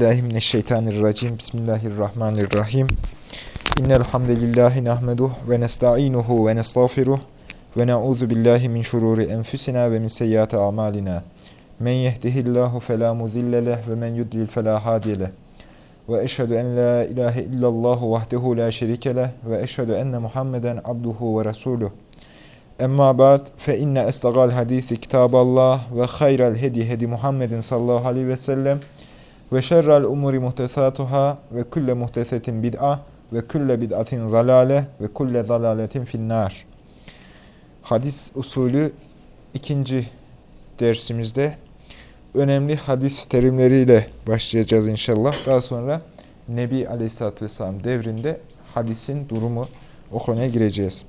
billahi mineşşeytanirracim. Bismillahirrahmanirrahim. İnnel hamdelellahi nahmeduh ve nestainuhu ve nestağfiruh ve na'udzu billahi min şururi enfusina ve min seyyiati amalina. Men yehdihillahu fela mudille ve men yudlil fela hadiye leh. Ve eşhedü en la ilahe illallah vahdehu la şerike leh ve eşhedü enne Muhammeden abduhu ve resuluh. Emma ba'd fe inne estagal hadisi kitaballah ve hayral hedi hedi Muhammedin sallallahu aleyhi ve sellem ve şerrel umuri muhtesatuhâ ve kulle muhtesetin bid'a ve kulle bid'atin zalale ve kulle zalaletin finnâr. Hadis usulü ikinci dersimizde önemli hadis terimleriyle başlayacağız inşallah. Daha sonra Nebi Aleyhisselatü Vesselam devrinde hadisin durumu o konuya gireceğiz.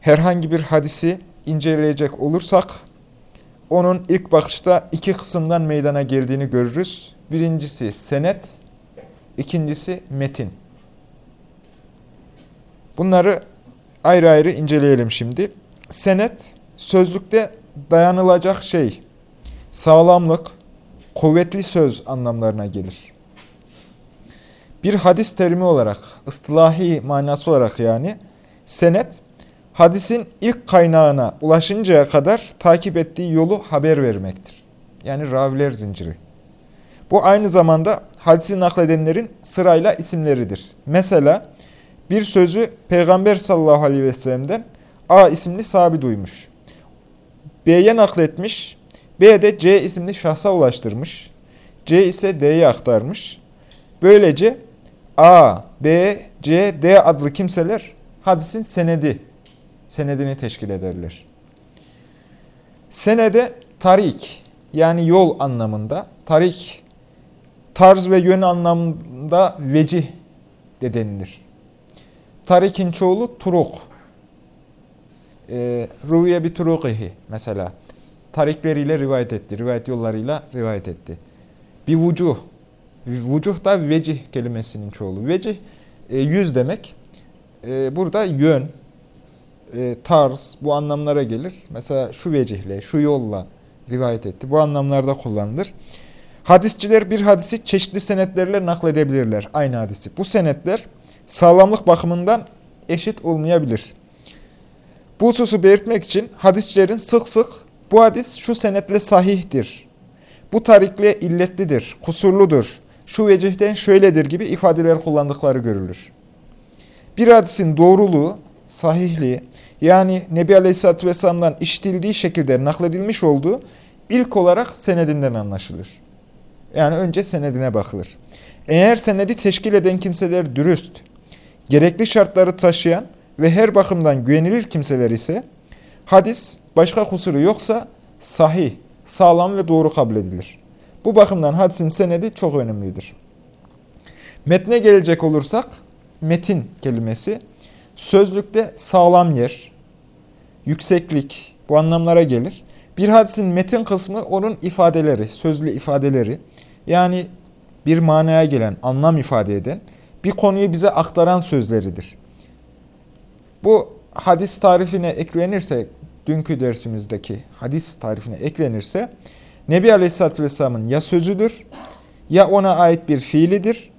Herhangi bir hadisi inceleyecek olursak onun ilk bakışta iki kısımdan meydana geldiğini görürüz. Birincisi senet, ikincisi metin. Bunları ayrı ayrı inceleyelim şimdi. Senet, sözlükte dayanılacak şey, sağlamlık, kuvvetli söz anlamlarına gelir. Bir hadis terimi olarak, ıstılahi manası olarak yani, senet, hadisin ilk kaynağına ulaşıncaya kadar takip ettiği yolu haber vermektir. Yani raviler zinciri. Bu aynı zamanda hadisi nakledenlerin sırayla isimleridir. Mesela bir sözü Peygamber sallallahu aleyhi ve sellem'den A isimli sahabi duymuş. B'ye nakletmiş, B de C isimli şahsa ulaştırmış. C ise D'ye aktarmış. Böylece A, B, C, D adlı kimseler hadisin senedi senedini teşkil ederler. Senede tarik yani yol anlamında, tarik tarz ve yön anlamında vecih de denilir. Tarikin çoğulu turuk. E, Ruviye bir turukihi mesela. Tarikleriyle rivayet etti, rivayet yollarıyla rivayet etti. Bir vucuh. Vucuh da vecih kelimesinin çoğulu. Vecih e, yüz demek. E, burada yön, e, tarz bu anlamlara gelir. Mesela şu vecihle, şu yolla rivayet etti. Bu anlamlarda kullanılır. Hadisçiler bir hadisi çeşitli senetlerle nakledebilirler. Aynı hadisi. Bu senetler sağlamlık bakımından eşit olmayabilir. Bu hususu belirtmek için hadisçilerin sık sık bu hadis şu senetle sahihtir, bu tarikle illetlidir, kusurludur, şu vecihten şöyledir gibi ifadeler kullandıkları görülür. Bir hadisin doğruluğu, sahihliği, yani Nebi Aleyhisselatü Vesselam'dan işitildiği şekilde nakledilmiş olduğu ilk olarak senedinden anlaşılır. Yani önce senedine bakılır. Eğer senedi teşkil eden kimseler dürüst, gerekli şartları taşıyan ve her bakımdan güvenilir kimseler ise hadis başka kusuru yoksa sahih, sağlam ve doğru kabul edilir. Bu bakımdan hadisin senedi çok önemlidir. Metne gelecek olursak metin kelimesi sözlükte sağlam yer, yükseklik bu anlamlara gelir. Bir hadisin metin kısmı onun ifadeleri, sözlü ifadeleri. Yani bir manaya gelen, anlam ifade eden, bir konuyu bize aktaran sözleridir. Bu hadis tarifine eklenirse, dünkü dersimizdeki hadis tarifine eklenirse, Nebi Aleyhisselatü Vesselam'ın ya sözüdür, ya ona ait bir fiilidir,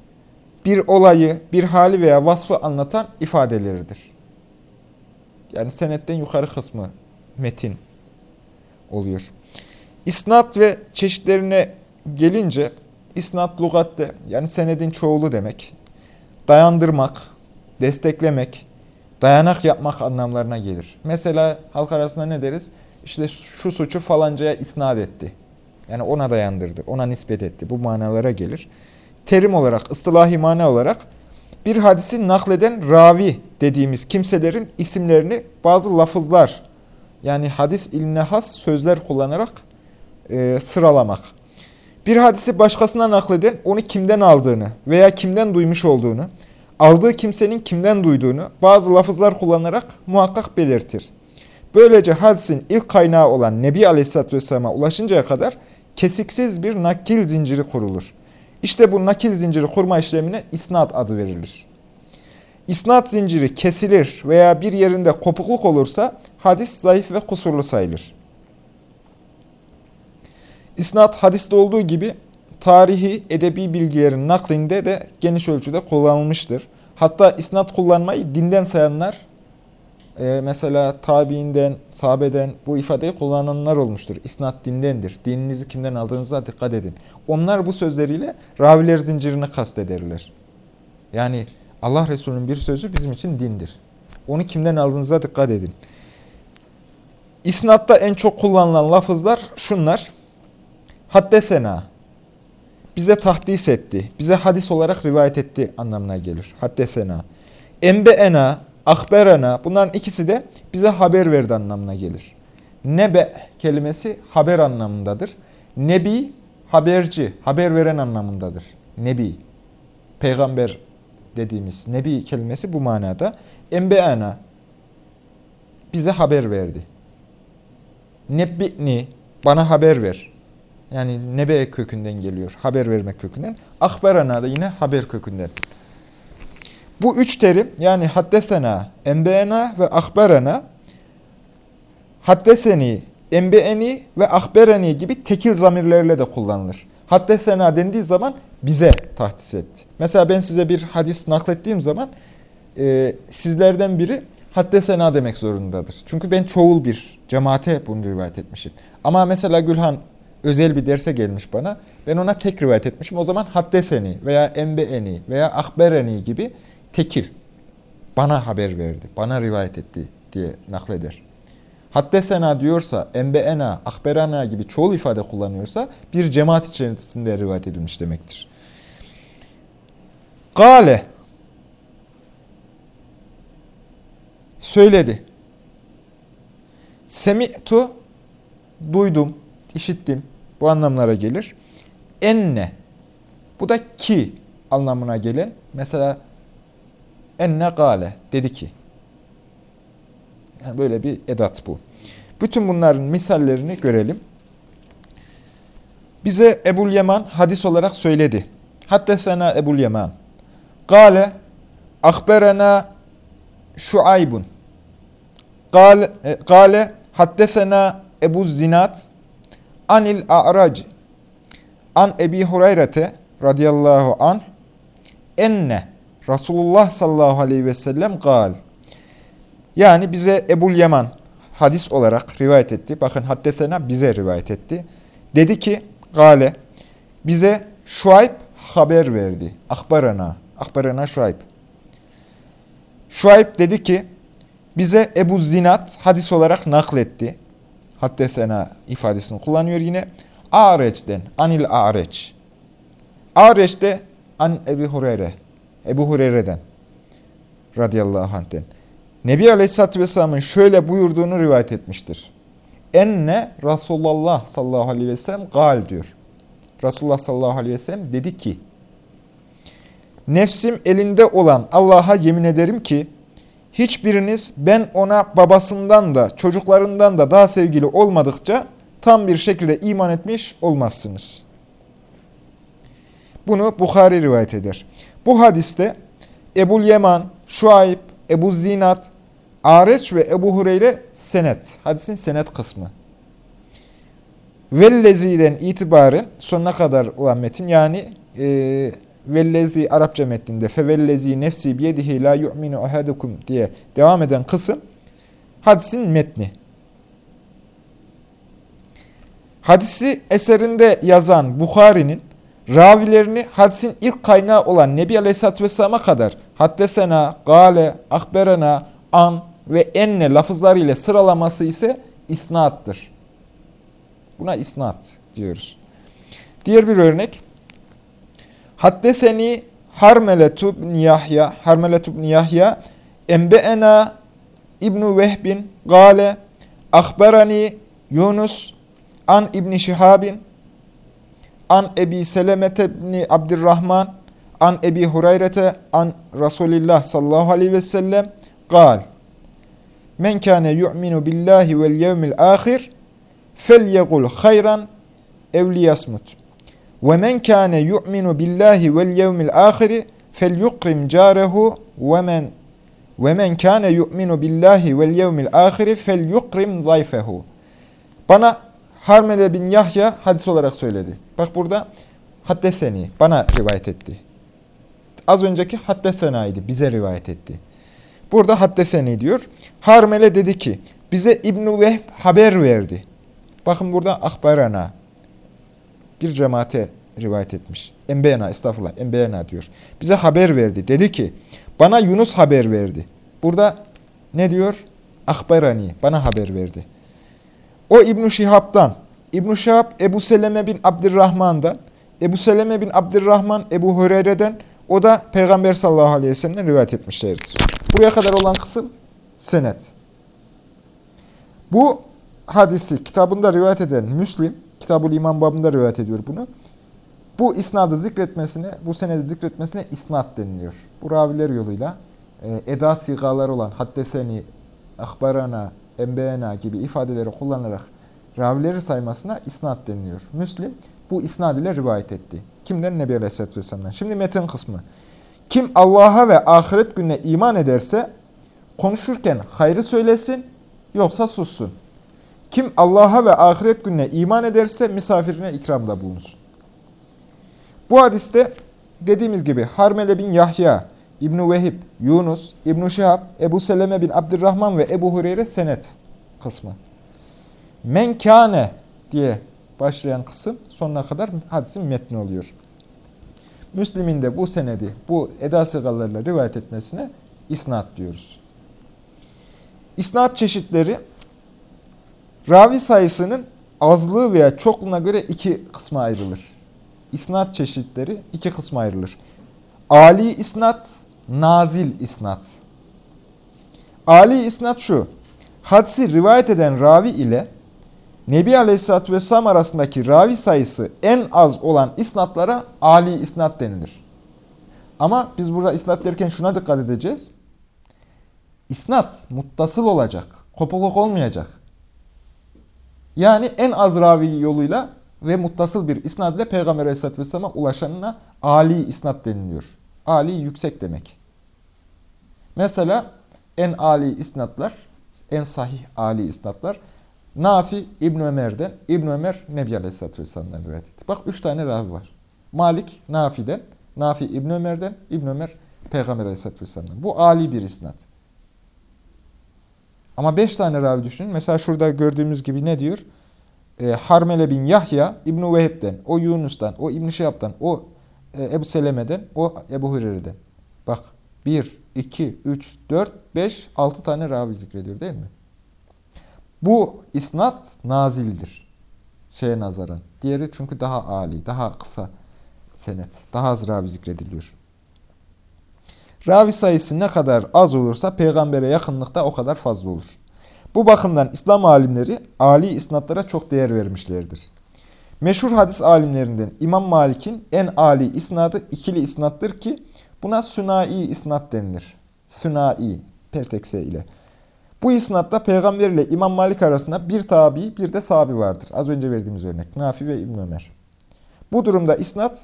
bir olayı, bir hali veya vasfı anlatan ifadeleridir. Yani senetten yukarı kısmı metin oluyor. İsnat ve çeşitlerine gelince isnat lugatte yani senedin çoğulu demek. Dayandırmak, desteklemek, dayanak yapmak anlamlarına gelir. Mesela halk arasında ne deriz? İşte şu suçu falancaya isnat etti. Yani ona dayandırdı, ona nispet etti. Bu manalara gelir. Terim olarak, ıstılahi mana olarak bir hadisi nakleden ravi dediğimiz kimselerin isimlerini bazı lafızlar yani hadis iline has sözler kullanarak e, sıralamak. Bir hadisi başkasına nakleden onu kimden aldığını veya kimden duymuş olduğunu, aldığı kimsenin kimden duyduğunu bazı lafızlar kullanarak muhakkak belirtir. Böylece hadisin ilk kaynağı olan Nebi Aleyhisselatü Vesselam'a ulaşıncaya kadar kesiksiz bir nakil zinciri kurulur. İşte bu nakil zinciri kurma işlemine isnat adı verilir. İsnat zinciri kesilir veya bir yerinde kopukluk olursa hadis zayıf ve kusurlu sayılır. İsnat hadiste olduğu gibi tarihi, edebi bilgilerin naklinde de geniş ölçüde kullanılmıştır. Hatta isnat kullanmayı dinden sayanlar, e, mesela tabiinden, sahabeden bu ifadeyi kullananlar olmuştur. İsnat dindendir. Dininizi kimden aldığınıza dikkat edin. Onlar bu sözleriyle raviler zincirini kastederler. Yani Allah Resulü'nün bir sözü bizim için dindir. Onu kimden aldığınıza dikkat edin. İsnatta en çok kullanılan lafızlar şunlar. Haddesena, bize tahdis etti, bize hadis olarak rivayet etti anlamına gelir. Haddesena. Enbeena, akberena bunların ikisi de bize haber verdi anlamına gelir. Nebe kelimesi haber anlamındadır. Nebi haberci, haber veren anlamındadır. Nebi, peygamber dediğimiz nebi kelimesi bu manada. Enbeana bize haber verdi. Nebbi'ni bana haber ver. Yani nebe kökünden geliyor. Haber vermek kökünden. Akberana da yine haber kökünden. Bu üç terim yani haddesena, enbeena ve akberana haddeseni, enbeeni ve akbereni gibi tekil zamirlerle de kullanılır. Haddesena dendiği zaman bize tahdis etti. Mesela ben size bir hadis naklettiğim zaman e, sizlerden biri haddesena demek zorundadır. Çünkü ben çoğul bir cemaate bunu rivayet etmişim. Ama mesela Gülhan özel bir derse gelmiş bana. Ben ona tek rivayet etmişim. O zaman haddeseni veya enbeeni veya akbereni gibi tekil. Bana haber verdi, bana rivayet etti diye nakleder. Haddesena diyorsa, enbeena, akberana gibi çoğul ifade kullanıyorsa bir cemaat içerisinde rivayet edilmiş demektir. Gale söyledi. Semi'tu duydum, işittim. Bu anlamlara gelir. Enne bu da ki anlamına gelen. Mesela enne gale dedi ki. Yani böyle bir edat bu. Bütün bunların misallerini görelim. Bize Ebul Yaman hadis olarak söyledi. Haddesena Ebul Yaman. Gale akberena şuaybun. Gale, e, gale haddesena Ebu Zinat anil a'rac an Ebi Hureyre'te radıyallahu an enne Resulullah sallallahu aleyhi ve sellem gal. Yani bize Ebul Yaman hadis olarak rivayet etti. Bakın haddesena bize rivayet etti. Dedi ki gale bize Şuayb haber verdi. Akbarana. Akbarana Şuayb. Şuayb dedi ki bize Ebu Zinat hadis olarak nakletti. Haddesena ifadesini kullanıyor yine. Areç'ten, anil Areç. Areç'te an Ebu Hureyre. Ebu Hureyre'den radıyallahu anh'ten. Nebi Aleyhisselatü Vesselam'ın şöyle buyurduğunu rivayet etmiştir. Enne Resulullah sallallahu aleyhi ve sellem gal diyor. Resulullah sallallahu aleyhi ve sellem dedi ki, Nefsim elinde olan Allah'a yemin ederim ki, hiçbiriniz ben ona babasından da çocuklarından da daha sevgili olmadıkça tam bir şekilde iman etmiş olmazsınız. Bunu Bukhari rivayet eder. Bu hadiste Ebul Yeman, Şuayb, Ebu Zinat, Areç ve Ebu Hureyre senet. Hadisin senet kısmı. Vellezi'den itibaren sonuna kadar olan metin yani e, vellezi Arapça metninde fevellezi nefsi biyedihi la yu'minu ahadukum diye devam eden kısım hadisin metni. Hadisi eserinde yazan Bukhari'nin ravilerini hadisin ilk kaynağı olan Nebi Aleyhisselatü Vesselam'a kadar haddesena, gale, akberena, an ve enne lafızları sıralaması ise isnattır. Buna isnat diyoruz. Diğer bir örnek Haddeseni Harmeletu ibn Yahya, Harmeletu ibn Yahya, Enbeena İbn Vehbin, Gale, Akberani Yunus, An İbn Şihabin, An Ebi Selemete ibn Abdurrahman, An Ebi Hureyre'te, An Resulillah sallallahu aleyhi ve sellem, Gal, Men kâne yu'minu billahi vel yevmil ahir, fel yegul hayran evliyasmut. Ve men kâne yu'minu billahi vel yevmil ahiri fel yukrim carehu ve men ve men kâne yu'minu billahi vel yevmil ahiri fel yukrim zayfehu. Bana Harmele bin Yahya hadis olarak söyledi. Bak burada haddeseni, bana rivayet etti. Az önceki haddesenaydı, bize rivayet etti. Burada haddeseni diyor. Harmele dedi ki, bize İbn-i Vehb haber verdi. Bakın burada akbarana, bir cemaate rivayet etmiş. Enbeyana, estağfurullah, enbeyana diyor. Bize haber verdi. Dedi ki, bana Yunus haber verdi. Burada ne diyor? Akbarani, bana haber verdi. O İbn-i Şihab'dan, İbn-i Şihab Ebu Seleme bin Abdurrahman'dan, Ebu Seleme bin Abdurrahman Ebu Hureyre'den, o da Peygamber sallallahu aleyhi ve sellem'den rivayet etmişlerdir. Buraya kadar olan kısım senet. Bu hadisi kitabında rivayet eden Müslim, Kitabul İman babında rivayet ediyor bunu. Bu isnadı zikretmesine, bu senedi zikretmesine isnat deniliyor. Bu raviler yoluyla e, eda sigaları olan haddeseni, akbarana, enbeyena gibi ifadeleri kullanarak ravileri saymasına isnat deniliyor. Müslim bu isnad ile rivayet etti. Kimden? Nebi Aleyhisselatü Vesselam'dan. Şimdi metin kısmı. Kim Allah'a ve ahiret gününe iman ederse konuşurken hayrı söylesin yoksa sussun. Kim Allah'a ve ahiret gününe iman ederse misafirine ikramda bulunsun. Bu hadiste dediğimiz gibi Harmele bin Yahya, İbn Vehib, Yunus, İbn Şihab, Ebu Seleme bin Abdurrahman ve Ebu Hureyre senet kısmı. Menkane diye başlayan kısım sonuna kadar hadisin metni oluyor. Müslim'in de bu senedi, bu eda sıralarıyla rivayet etmesine isnat diyoruz. İsnat çeşitleri ravi sayısının azlığı veya çokluğuna göre iki kısma ayrılır. İsnat çeşitleri iki kısma ayrılır. Ali isnat, nazil isnat. Ali isnat şu, hadsi rivayet eden ravi ile Nebi Aleyhisselatü Vesselam arasındaki ravi sayısı en az olan isnatlara Ali isnat denilir. Ama biz burada isnat derken şuna dikkat edeceğiz. İsnat muttasıl olacak, kopukluk olmayacak. Yani en az ravi yoluyla ve muttasıl bir isnad ile Peygamber Aleyhisselatü Vesselam'a ulaşanına Ali isnat deniliyor. Ali yüksek demek. Mesela en Ali isnatlar, en sahih Ali isnatlar Nafi İbn Ömer'den, İbn Ömer Nebi Aleyhisselatü Vesselam'dan rivayet etti. Bak üç tane ravi var. Malik Nafi'den, Nafi İbn Ömer'den, İbn Ömer Peygamber Aleyhisselatü Vesselam'dan. Bu Ali bir isnat. Ama beş tane ravi düşünün. Mesela şurada gördüğümüz gibi ne diyor? E, Harmele bin Yahya İbn-i Veheb'den, o Yunus'tan, o İbn-i Şihab'dan, o e, Ebu Seleme'den, o Ebu Hureyre'den. Bak 1, 2, 3, 4, 5, 6 tane ravi zikrediyor değil mi? Bu isnat nazildir. Şeye nazaran. Diğeri çünkü daha âli, daha kısa senet. Daha az ravi zikrediliyor. Ravi sayısı ne kadar az olursa peygambere yakınlıkta o kadar fazla olur. Bu bakımdan İslam alimleri âli isnatlara çok değer vermişlerdir. Meşhur hadis alimlerinden İmam Malik'in en âli isnadı ikili isnattır ki buna sünai isnat denilir. Sünai, pertekse ile. Bu isnatta peygamber ile İmam Malik arasında bir tabi bir de sahabi vardır. Az önce verdiğimiz örnek Nafi ve İbn Ömer. Bu durumda isnat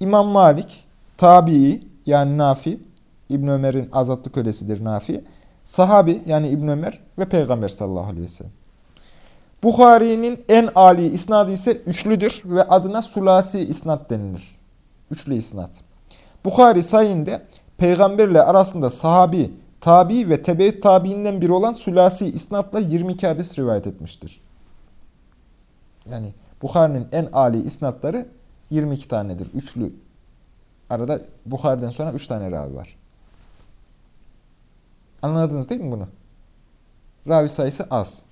İmam Malik, tabii yani Nafi, İbn Ömer'in azatlı kölesidir Nafi, sahabi yani İbn Ömer ve Peygamber sallallahu aleyhi ve sellem. Bukhari'nin en âli isnadı ise üçlüdür ve adına sulasi isnat denilir. Üçlü isnat. Bukhari sayinde peygamberle arasında sahabi, tabi ve tebeyyüt tabiinden biri olan sülasi isnatla 22 hadis rivayet etmiştir. Yani Bukhari'nin en âli isnatları 22 tanedir. Üçlü. Arada Bukhari'den sonra 3 tane ravi var. Anladınız değil mi bunu? Ravi sayısı az.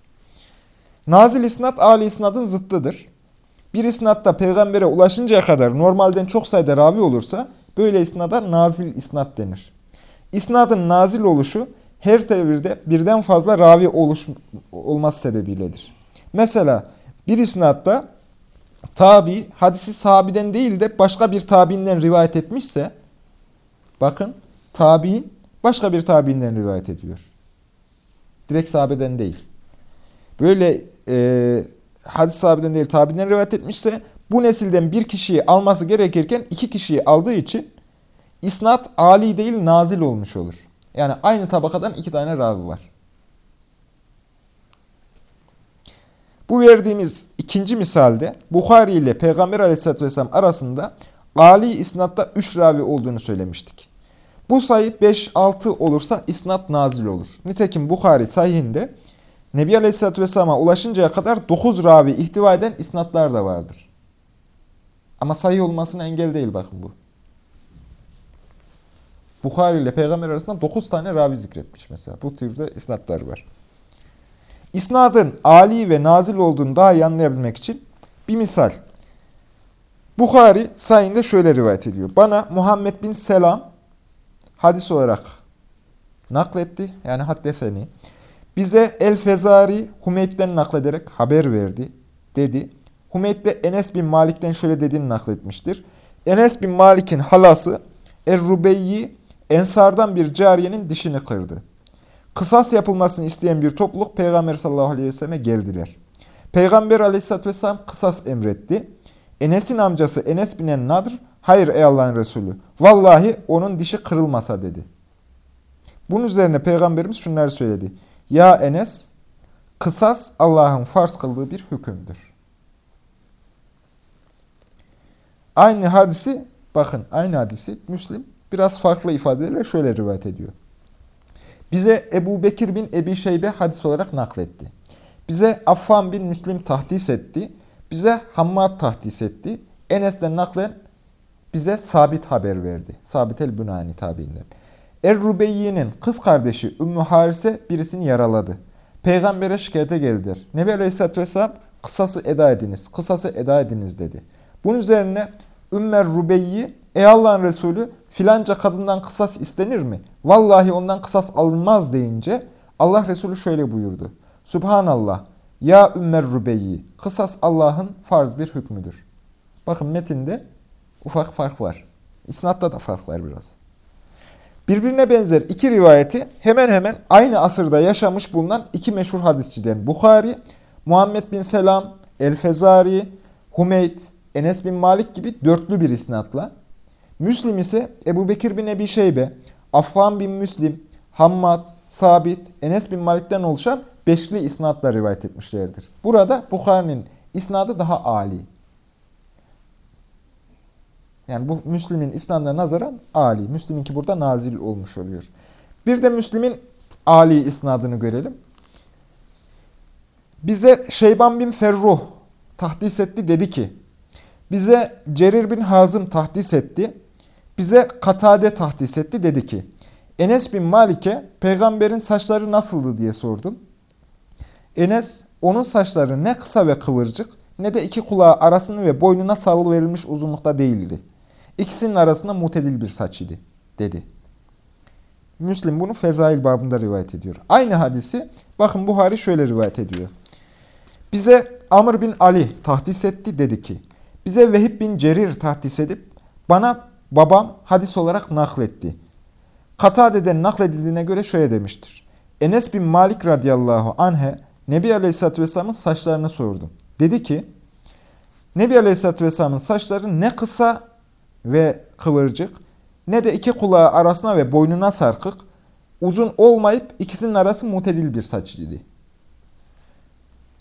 Nazil isnat âli isnadın zıttıdır. Bir isnatta peygambere ulaşıncaya kadar normalden çok sayıda ravi olursa böyle isnada nazil isnat denir. İsnadın nazil oluşu her devirde birden fazla ravi oluş, olması sebebiyledir. Mesela bir isnatta tabi hadisi sahabiden değil de başka bir tabiinden rivayet etmişse bakın tabiin başka bir tabiinden rivayet ediyor. Direkt sahabeden değil. Böyle e, hadis sahabeden değil tabiinden rivayet etmişse bu nesilden bir kişiyi alması gerekirken iki kişiyi aldığı için isnat ali değil nazil olmuş olur. Yani aynı tabakadan iki tane ravi var. Bu verdiğimiz ikinci misalde Bukhari ile Peygamber aleyhissalatü vesselam arasında Ali isnatta 3 ravi olduğunu söylemiştik. Bu sayı 5-6 olursa isnat nazil olur. Nitekim Bukhari sayhinde Nebi Aleyhisselatü Vesselam'a ulaşıncaya kadar 9 ravi ihtiva eden isnatlar da vardır. Ama sayı olmasına engel değil bakın bu. Bukhari ile Peygamber arasında 9 tane ravi zikretmiş mesela. Bu türde isnatlar var. İsnadın Ali ve nazil olduğunu daha iyi anlayabilmek için bir misal. Bukhari sayında şöyle rivayet ediyor. Bana Muhammed bin Selam hadis olarak nakletti. Yani haddeseni. Bize El-Fezari Humeyd'den naklederek haber verdi. Dedi. Humeyd de Enes bin Malik'ten şöyle dediğini nakletmiştir. Enes bin Malik'in halası Er-Rubeyyi Ensardan bir cariyenin dişini kırdı. Kısas yapılmasını isteyen bir topluluk Peygamber sallallahu aleyhi ve selleme geldiler. Peygamber aleyhissalatü vesselam kısas emretti. Enes'in amcası Enes binen Nadr, hayır ey Allah'ın Resulü, vallahi onun dişi kırılmasa dedi. Bunun üzerine Peygamberimiz şunları söyledi. Ya Enes, kısas Allah'ın farz kıldığı bir hükümdür. Aynı hadisi, bakın aynı hadisi Müslim biraz farklı ifadelerle şöyle rivayet ediyor. Bize Ebu Bekir bin Ebi Şeybe hadis olarak nakletti. Bize Affan bin Müslim tahdis etti. Bize Hammad tahdis etti. Enes'ten naklen bize sabit haber verdi. Sabit el-Bünani tabiinden. Er-Rubeyyi'nin kız kardeşi Ümmü Harise birisini yaraladı. Peygamber'e şikayete geldiler. Nebi Aleyhisselatü Vesselam kısası eda ediniz, kısası eda ediniz dedi. Bunun üzerine Ümmer Rubeyyi, ey Allah'ın Resulü filanca kadından kısas istenir mi? Vallahi ondan kısas alınmaz deyince Allah Resulü şöyle buyurdu. Subhanallah, ya Ümmer Rubeyyi, kısas Allah'ın farz bir hükmüdür. Bakın metinde ufak fark var. İsnatta da fark var biraz. Birbirine benzer iki rivayeti hemen hemen aynı asırda yaşamış bulunan iki meşhur hadisçiden Bukhari, Muhammed bin Selam, El-Fezari, Humeyd, Enes bin Malik gibi dörtlü bir isnatla, Müslim ise Ebu Bekir bin Ebi Şeybe, Affan bin Müslim, Hammad, Sabit, Enes bin Malik'ten oluşan beşli isnatla rivayet etmişlerdir. Burada Bukhari'nin isnadı daha âli. Yani bu Müslim'in isnadına nazaran âli. Müslim'inki burada nazil olmuş oluyor. Bir de Müslim'in âli isnadını görelim. Bize Şeyban bin Ferruh tahdis etti dedi ki, bize Cerir bin Hazım tahdis etti, bize Katade tahdis etti dedi ki, Enes bin Malik'e peygamberin saçları nasıldı diye sordum. Enes onun saçları ne kısa ve kıvırcık ne de iki kulağı arasını ve boynuna sarılı verilmiş uzunlukta değildi. İkisinin arasında mutedil bir saç idi dedi. Müslim bunu Fezail babında rivayet ediyor. Aynı hadisi bakın Buhari şöyle rivayet ediyor. Bize Amr bin Ali tahdis etti dedi ki bize Vehib bin Cerir tahdis edip bana babam hadis olarak nakletti. Katade'den nakledildiğine göre şöyle demiştir. Enes bin Malik radıyallahu anhe Nebi Aleyhisselatü Vesselam'ın saçlarını sordum. Dedi ki, Nebi Aleyhisselatü Vesselam'ın saçları ne kısa ve kıvırcık, ne de iki kulağı arasına ve boynuna sarkık, uzun olmayıp ikisinin arası mutedil bir saç idi.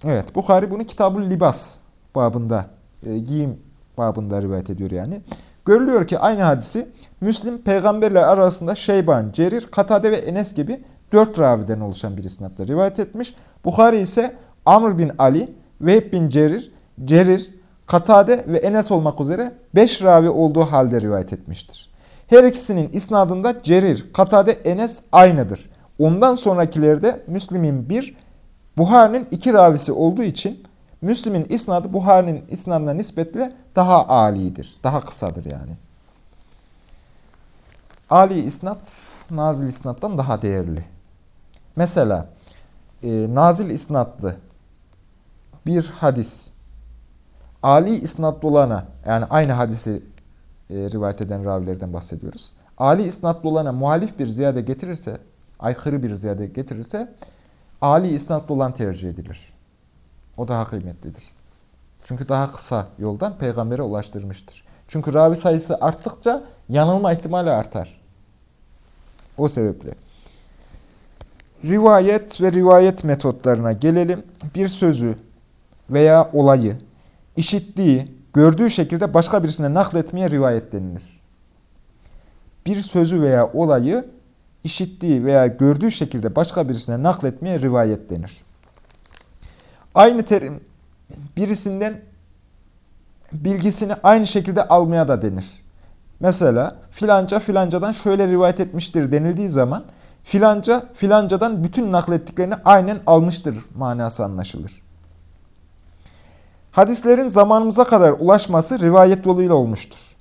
Evet, Bukhari bunu Kitabul Libas babında, e, giyim babında rivayet ediyor yani. Görülüyor ki aynı hadisi Müslim peygamberler arasında Şeyban, Cerir, Katade ve Enes gibi dört raviden oluşan bir isnatla rivayet etmiş. Bukhari ise Amr bin Ali, Vehb bin Cerir, Cerir, Katade ve Enes olmak üzere beş ravi olduğu halde rivayet etmiştir. Her ikisinin isnadında Cerir, Katade, Enes aynıdır. Ondan sonrakilerde Müslim'in bir, Buhari'nin iki ravisi olduğu için Müslim'in isnadı Buhari'nin isnadına nispetle daha alidir. Daha kısadır yani. Ali isnat, nazil isnattan daha değerli. Mesela e, nazil isnatlı bir hadis Ali isnatlı olana yani aynı hadisi e, rivayet eden ravilerden bahsediyoruz. Ali isnatlı olana muhalif bir ziyade getirirse, aykırı bir ziyade getirirse Ali isnatlı olan tercih edilir. O daha kıymetlidir. Çünkü daha kısa yoldan peygambere ulaştırmıştır. Çünkü ravi sayısı arttıkça yanılma ihtimali artar. O sebeple. Rivayet ve rivayet metotlarına gelelim. Bir sözü veya olayı işittiği, gördüğü şekilde başka birisine nakletmeye rivayet denilir. Bir sözü veya olayı işittiği veya gördüğü şekilde başka birisine nakletmeye rivayet denir. Aynı terim birisinden bilgisini aynı şekilde almaya da denir. Mesela filanca filancadan şöyle rivayet etmiştir denildiği zaman filanca filancadan bütün naklettiklerini aynen almıştır manası anlaşılır. Hadislerin zamanımıza kadar ulaşması rivayet yoluyla olmuştur.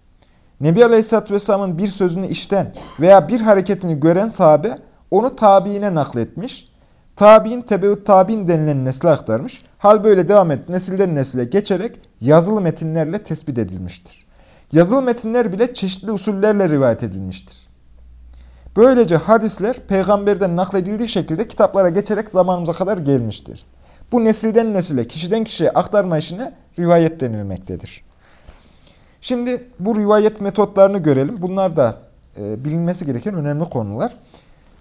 Nebi Aleyhisselatü Vesselam'ın bir sözünü işten veya bir hareketini gören sahabe onu tabiine nakletmiş. Tabi'in tebeut tabi'in denilen nesle aktarmış. Hal böyle devam et nesilden nesile geçerek yazılı metinlerle tespit edilmiştir. Yazılı metinler bile çeşitli usullerle rivayet edilmiştir. Böylece hadisler peygamberden nakledildiği şekilde kitaplara geçerek zamanımıza kadar gelmiştir. Bu nesilden nesile, kişiden kişiye aktarma işine rivayet denilmektedir. Şimdi bu rivayet metotlarını görelim. Bunlar da e, bilinmesi gereken önemli konular.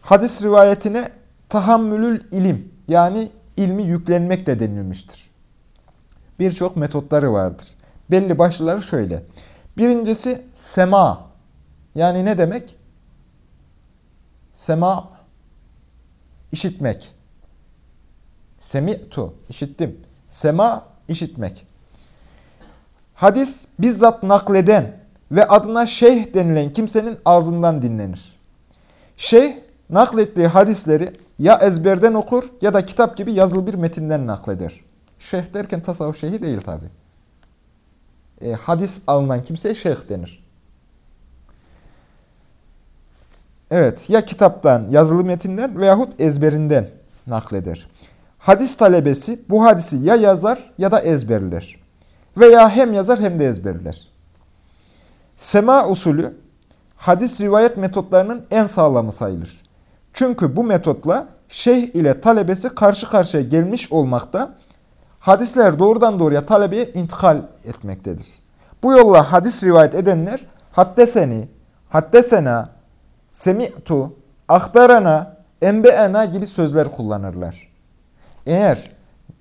Hadis rivayetine tahammülül ilim yani ilmi yüklenmek de denilmiştir. Birçok metotları vardır. Belli başlıları şöyle. Birincisi sema. Yani ne demek? Sema işitmek. Semi'tu işittim. Sema işitmek. Hadis bizzat nakleden ve adına şeyh denilen kimsenin ağzından dinlenir. Şeyh naklettiği hadisleri ya ezberden okur ya da kitap gibi yazılı bir metinden nakleder. Şeyh derken tasavvuf şeyhi değil tabi. E, hadis alınan kimseye şeyh denir. Evet ya kitaptan, yazılı metinden veyahut ezberinden nakleder. Hadis talebesi bu hadisi ya yazar ya da ezberler. Veya hem yazar hem de ezberler. Sema usulü hadis rivayet metotlarının en sağlamı sayılır. Çünkü bu metotla şeyh ile talebesi karşı karşıya gelmiş olmakta, hadisler doğrudan doğruya talebeye intikal etmektedir. Bu yolla hadis rivayet edenler haddeseni, haddesena, semi'tu, akberana, enbeena gibi sözler kullanırlar. Eğer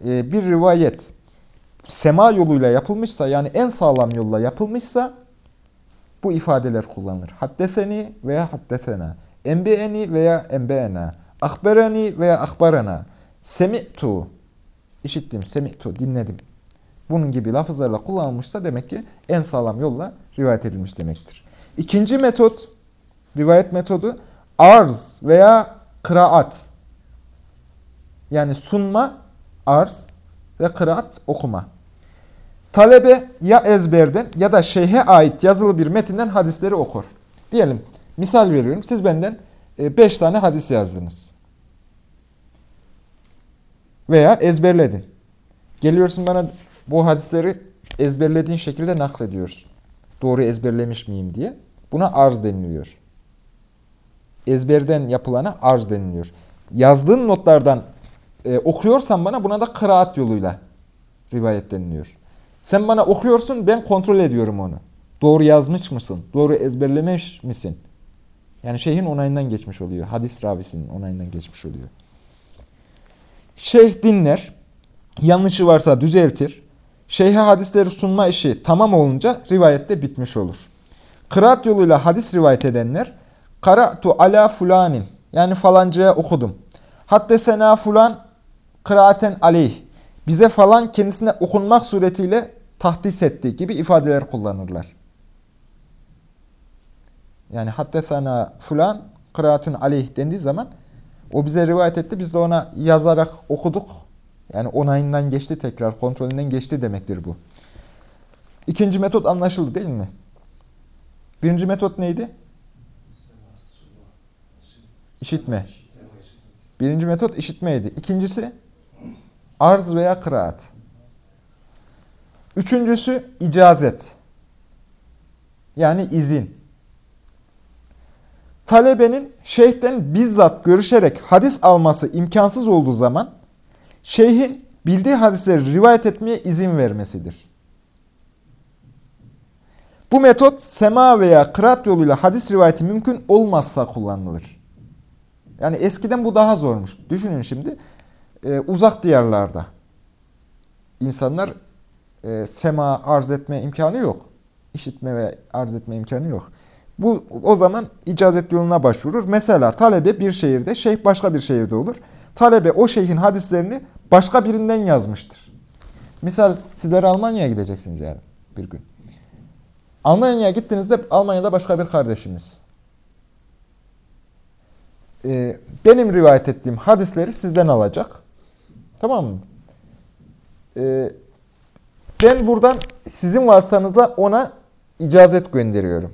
e, bir rivayet sema yoluyla yapılmışsa yani en sağlam yolla yapılmışsa bu ifadeler kullanılır. Haddeseni veya haddesena, enbeeni veya enbeena, akbereni veya akbarana, semi'tu, işittim, semi'tu, dinledim. Bunun gibi lafızlarla kullanılmışsa demek ki en sağlam yolla rivayet edilmiş demektir. İkinci metot, rivayet metodu arz veya kıraat. Yani sunma, arz ve kıraat okuma. Talebe ya ezberden ya da şeyhe ait yazılı bir metinden hadisleri okur. Diyelim, misal veriyorum. Siz benden 5 e, tane hadis yazdınız. Veya ezberledin. Geliyorsun bana bu hadisleri ezberlediğin şekilde naklediyorsun. Doğru ezberlemiş miyim diye. Buna arz deniliyor. Ezberden yapılana arz deniliyor. Yazdığın notlardan e, okuyorsan bana buna da kıraat yoluyla rivayet deniliyor. Sen bana okuyorsun ben kontrol ediyorum onu. Doğru yazmış mısın? Doğru ezberlemiş misin? Yani şeyhin onayından geçmiş oluyor. Hadis ravisinin onayından geçmiş oluyor. Şeyh dinler. Yanlışı varsa düzeltir. Şeyhe hadisleri sunma işi tamam olunca rivayette bitmiş olur. Kıraat yoluyla hadis rivayet edenler Kara'tu ala fulanin yani falancaya okudum. Hatta sena fulan kıraaten aleyh. Bize falan kendisine okunmak suretiyle tahdis etti gibi ifadeler kullanırlar. Yani hatta sana fulan kıraatun aleyh dendiği zaman o bize rivayet etti. Biz de ona yazarak okuduk. Yani onayından geçti tekrar, kontrolünden geçti demektir bu. İkinci metot anlaşıldı değil mi? Birinci metot neydi? İşitme. Birinci metot işitmeydi. İkincisi arz veya kıraat. Üçüncüsü icazet. Yani izin. Talebenin şeyhten bizzat görüşerek hadis alması imkansız olduğu zaman şeyhin bildiği hadisleri rivayet etmeye izin vermesidir. Bu metot sema veya kıraat yoluyla hadis rivayeti mümkün olmazsa kullanılır. Yani eskiden bu daha zormuş. Düşünün şimdi e, uzak diyarlarda insanlar e, sema arz etme imkanı yok. İşitme ve arz etme imkanı yok. Bu o zaman icazet yoluna başvurur. Mesela talebe bir şehirde, şeyh başka bir şehirde olur. Talebe o şeyhin hadislerini başka birinden yazmıştır. Misal sizler Almanya'ya gideceksiniz yani bir gün. Almanya'ya gittiğinizde Almanya'da başka bir kardeşimiz. Ee, benim rivayet ettiğim hadisleri sizden alacak. Tamam mı? Ee, ben buradan sizin vasıtanızla ona icazet gönderiyorum.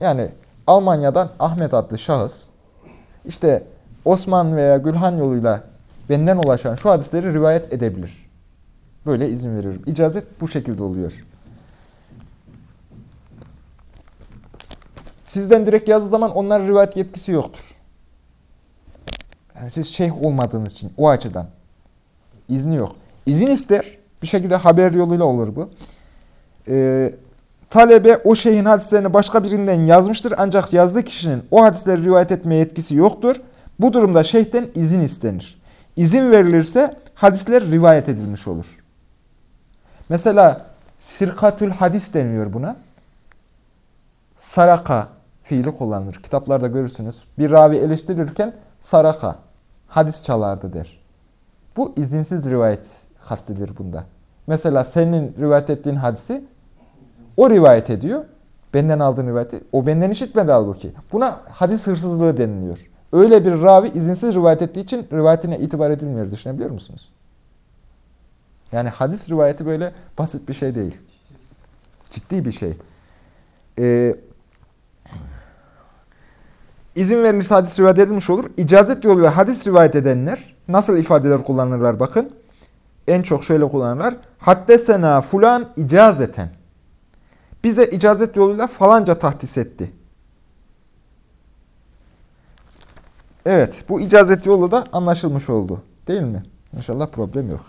Yani Almanya'dan Ahmet adlı şahıs işte Osman veya Gülhan yoluyla benden ulaşan şu hadisleri rivayet edebilir. Böyle izin veriyorum. İcazet bu şekilde oluyor. Sizden direkt yazdığı zaman onların rivayet yetkisi yoktur. Yani siz şeyh olmadığınız için o açıdan izni yok. İzin ister. Bir şekilde haber yoluyla olur bu. Ee, talebe o şeyhin hadislerini başka birinden yazmıştır ancak yazdığı kişinin o hadisleri rivayet etme yetkisi yoktur. Bu durumda şeyhten izin istenir. İzin verilirse hadisler rivayet edilmiş olur. Mesela sirkatül hadis deniliyor buna. Saraka fiili kullanılır. Kitaplarda görürsünüz. Bir ravi eleştirirken saraka, hadis çalardı der. Bu izinsiz rivayet kastedilir bunda. Mesela senin rivayet ettiğin hadisi o rivayet ediyor. Benden aldığın rivayeti. O benden işitmedi halbuki. Buna hadis hırsızlığı deniliyor. Öyle bir ravi izinsiz rivayet ettiği için rivayetine itibar edilmiyor. Düşünebiliyor musunuz? Yani hadis rivayeti böyle basit bir şey değil. Ciddi bir şey. Ee, izin verilmiş hadis rivayet edilmiş olur. İcazet yoluyla hadis rivayet edenler nasıl ifadeler kullanırlar bakın. En çok şöyle kullanırlar. Haddesena fulan icazeten. Bize icazet yoluyla falanca tahdis etti. Evet, bu icazet yolu da anlaşılmış oldu. Değil mi? İnşallah problem yok.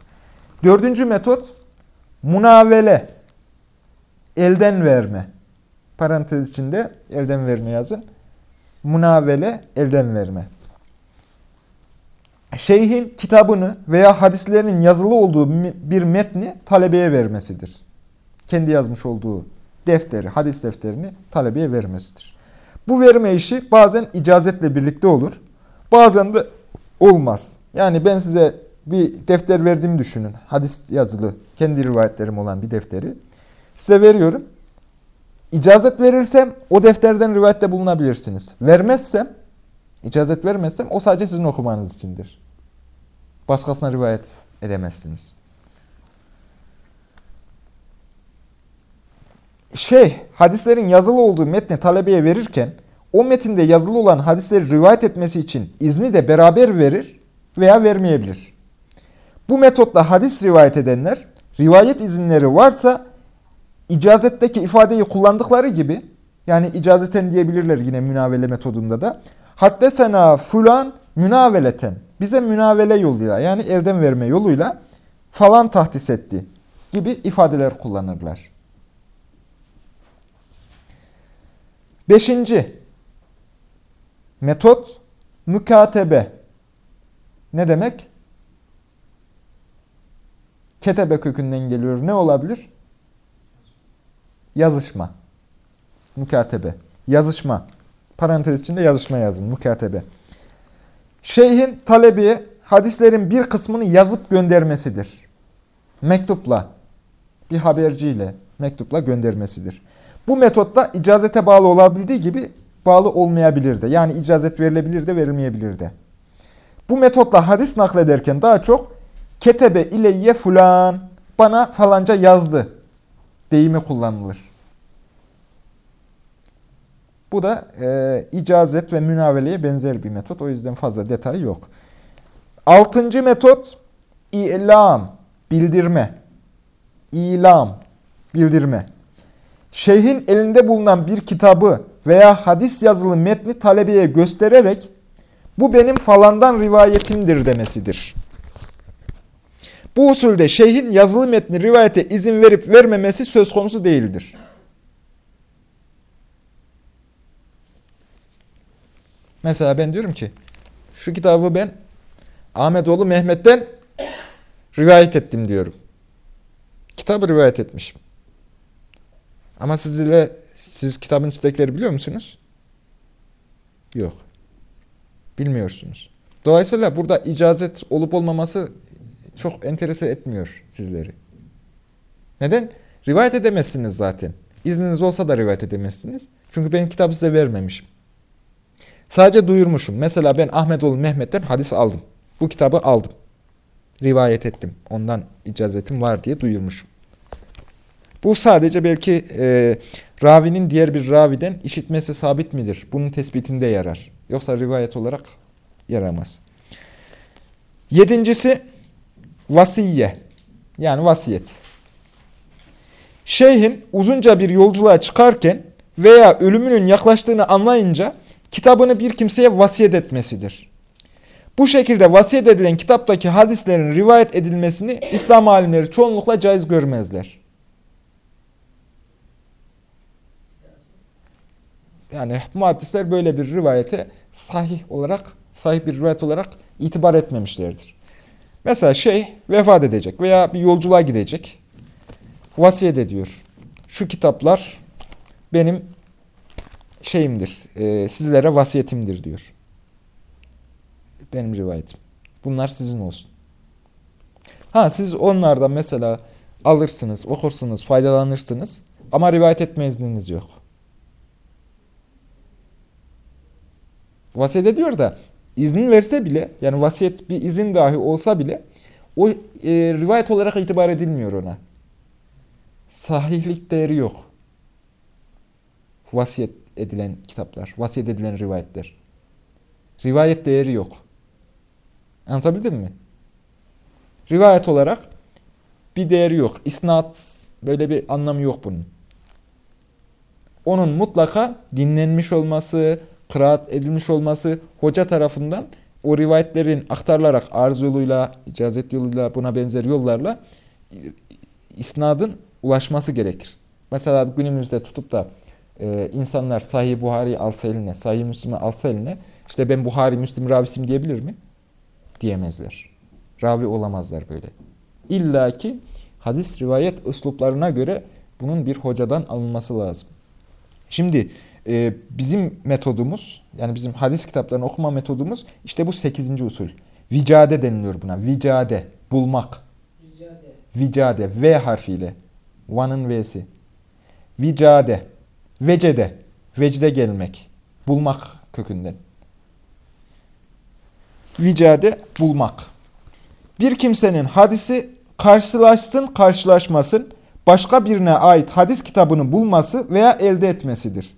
Dördüncü metot, munavele. Elden verme. Parantez içinde elden verme yazın. Munavele, elden verme. Şeyhin kitabını veya hadislerinin yazılı olduğu bir metni talebeye vermesidir. Kendi yazmış olduğu defteri, hadis defterini talebeye vermesidir. Bu verme işi bazen icazetle birlikte olur. Bazen de olmaz. Yani ben size bir defter verdiğimi düşünün. Hadis yazılı, kendi rivayetlerim olan bir defteri. Size veriyorum. İcazet verirsem o defterden rivayette bulunabilirsiniz. Vermezsem, icazet vermezsem o sadece sizin okumanız içindir. Başkasına rivayet edemezsiniz. Şey, hadislerin yazılı olduğu metni talebeye verirken o metinde yazılı olan hadisleri rivayet etmesi için izni de beraber verir veya vermeyebilir. Bu metotla hadis rivayet edenler rivayet izinleri varsa icazetteki ifadeyi kullandıkları gibi yani icazeten diyebilirler yine münavele metodunda da. Haddesena fulan münaveleten. Bize münavele yoluyla yani elden verme yoluyla falan tahdis etti gibi ifadeler kullanırlar. Beşinci metot mükatebe. Ne demek? Ketebe kökünden geliyor. Ne olabilir? Yazışma. Mükatebe. Yazışma. Parantez içinde yazışma yazın. Mükatebe. Şeyhin talebiye hadislerin bir kısmını yazıp göndermesidir. Mektupla, bir haberciyle mektupla göndermesidir. Bu metotta icazete bağlı olabildiği gibi bağlı olmayabilir de. Yani icazet verilebilir de verilmeyebilir de. Bu metotla hadis naklederken daha çok ketebe ileyye fulan bana falanca yazdı deyimi kullanılır. Bu da e, icazet ve münaveleye benzer bir metot. O yüzden fazla detay yok. Altıncı metot ilam, bildirme. İlam, bildirme. Şeyhin elinde bulunan bir kitabı veya hadis yazılı metni talebeye göstererek bu benim falandan rivayetimdir demesidir. Bu usulde şeyhin yazılı metni rivayete izin verip vermemesi söz konusu değildir. Mesela ben diyorum ki şu kitabı ben Ahmetoğlu Mehmet'ten rivayet ettim diyorum. Kitabı rivayet etmişim. Ama siz ile siz kitabın içindekileri biliyor musunuz? Yok. Bilmiyorsunuz. Dolayısıyla burada icazet olup olmaması çok enterese etmiyor sizleri. Neden? Rivayet edemezsiniz zaten. İzniniz olsa da rivayet edemezsiniz. Çünkü ben kitabı size vermemişim. Sadece duyurmuşum. Mesela ben Ahmetoğlu Mehmet'ten hadis aldım. Bu kitabı aldım. Rivayet ettim. Ondan icazetim var diye duyurmuşum. Bu sadece belki e, ravinin diğer bir raviden işitmesi sabit midir? Bunun tespitinde yarar. Yoksa rivayet olarak yaramaz. Yedincisi vasiye. Yani vasiyet. Şeyhin uzunca bir yolculuğa çıkarken veya ölümünün yaklaştığını anlayınca kitabını bir kimseye vasiyet etmesidir. Bu şekilde vasiyet edilen kitaptaki hadislerin rivayet edilmesini İslam alimleri çoğunlukla caiz görmezler. Yani muhaddisler böyle bir rivayete sahih olarak, sahih bir rivayet olarak itibar etmemişlerdir. Mesela şey vefat edecek veya bir yolculuğa gidecek. Vasiyet ediyor. Şu kitaplar benim şeyimdir, e, sizlere vasiyetimdir diyor. Benim rivayetim. Bunlar sizin olsun. Ha siz onlardan mesela alırsınız, okursunuz, faydalanırsınız ama rivayet etme izniniz yok. Vasiyet ediyor da izin verse bile yani vasiyet bir izin dahi olsa bile o e, rivayet olarak itibar edilmiyor ona. Sahihlik değeri yok. Vasiyet edilen kitaplar, vasiyet edilen rivayetler. Rivayet değeri yok. Anlatabildim mi? Rivayet olarak bir değeri yok. İsnat böyle bir anlamı yok bunun. Onun mutlaka dinlenmiş olması, kıraat edilmiş olması hoca tarafından o rivayetlerin aktarılarak arz yoluyla, icazet yoluyla, buna benzer yollarla isnadın ulaşması gerekir. Mesela günümüzde tutup da e, insanlar Sahih Buhari alsa eline, Sahih Müslim'i alsa eline, işte ben Buhari, Müslim ravisim diyebilir mi? Diyemezler. Ravi olamazlar böyle. İlla ki hadis rivayet üsluplarına göre bunun bir hocadan alınması lazım. Şimdi e, bizim metodumuz, yani bizim hadis kitaplarını okuma metodumuz işte bu sekizinci usul. Vicade deniliyor buna. Vicade, bulmak. Vicade. Vicade, V harfiyle. Van'ın V'si. Vicade. Vecede. Vecde gelmek. Bulmak kökünden. Vicade bulmak. Bir kimsenin hadisi karşılaşsın karşılaşmasın başka birine ait hadis kitabını bulması veya elde etmesidir.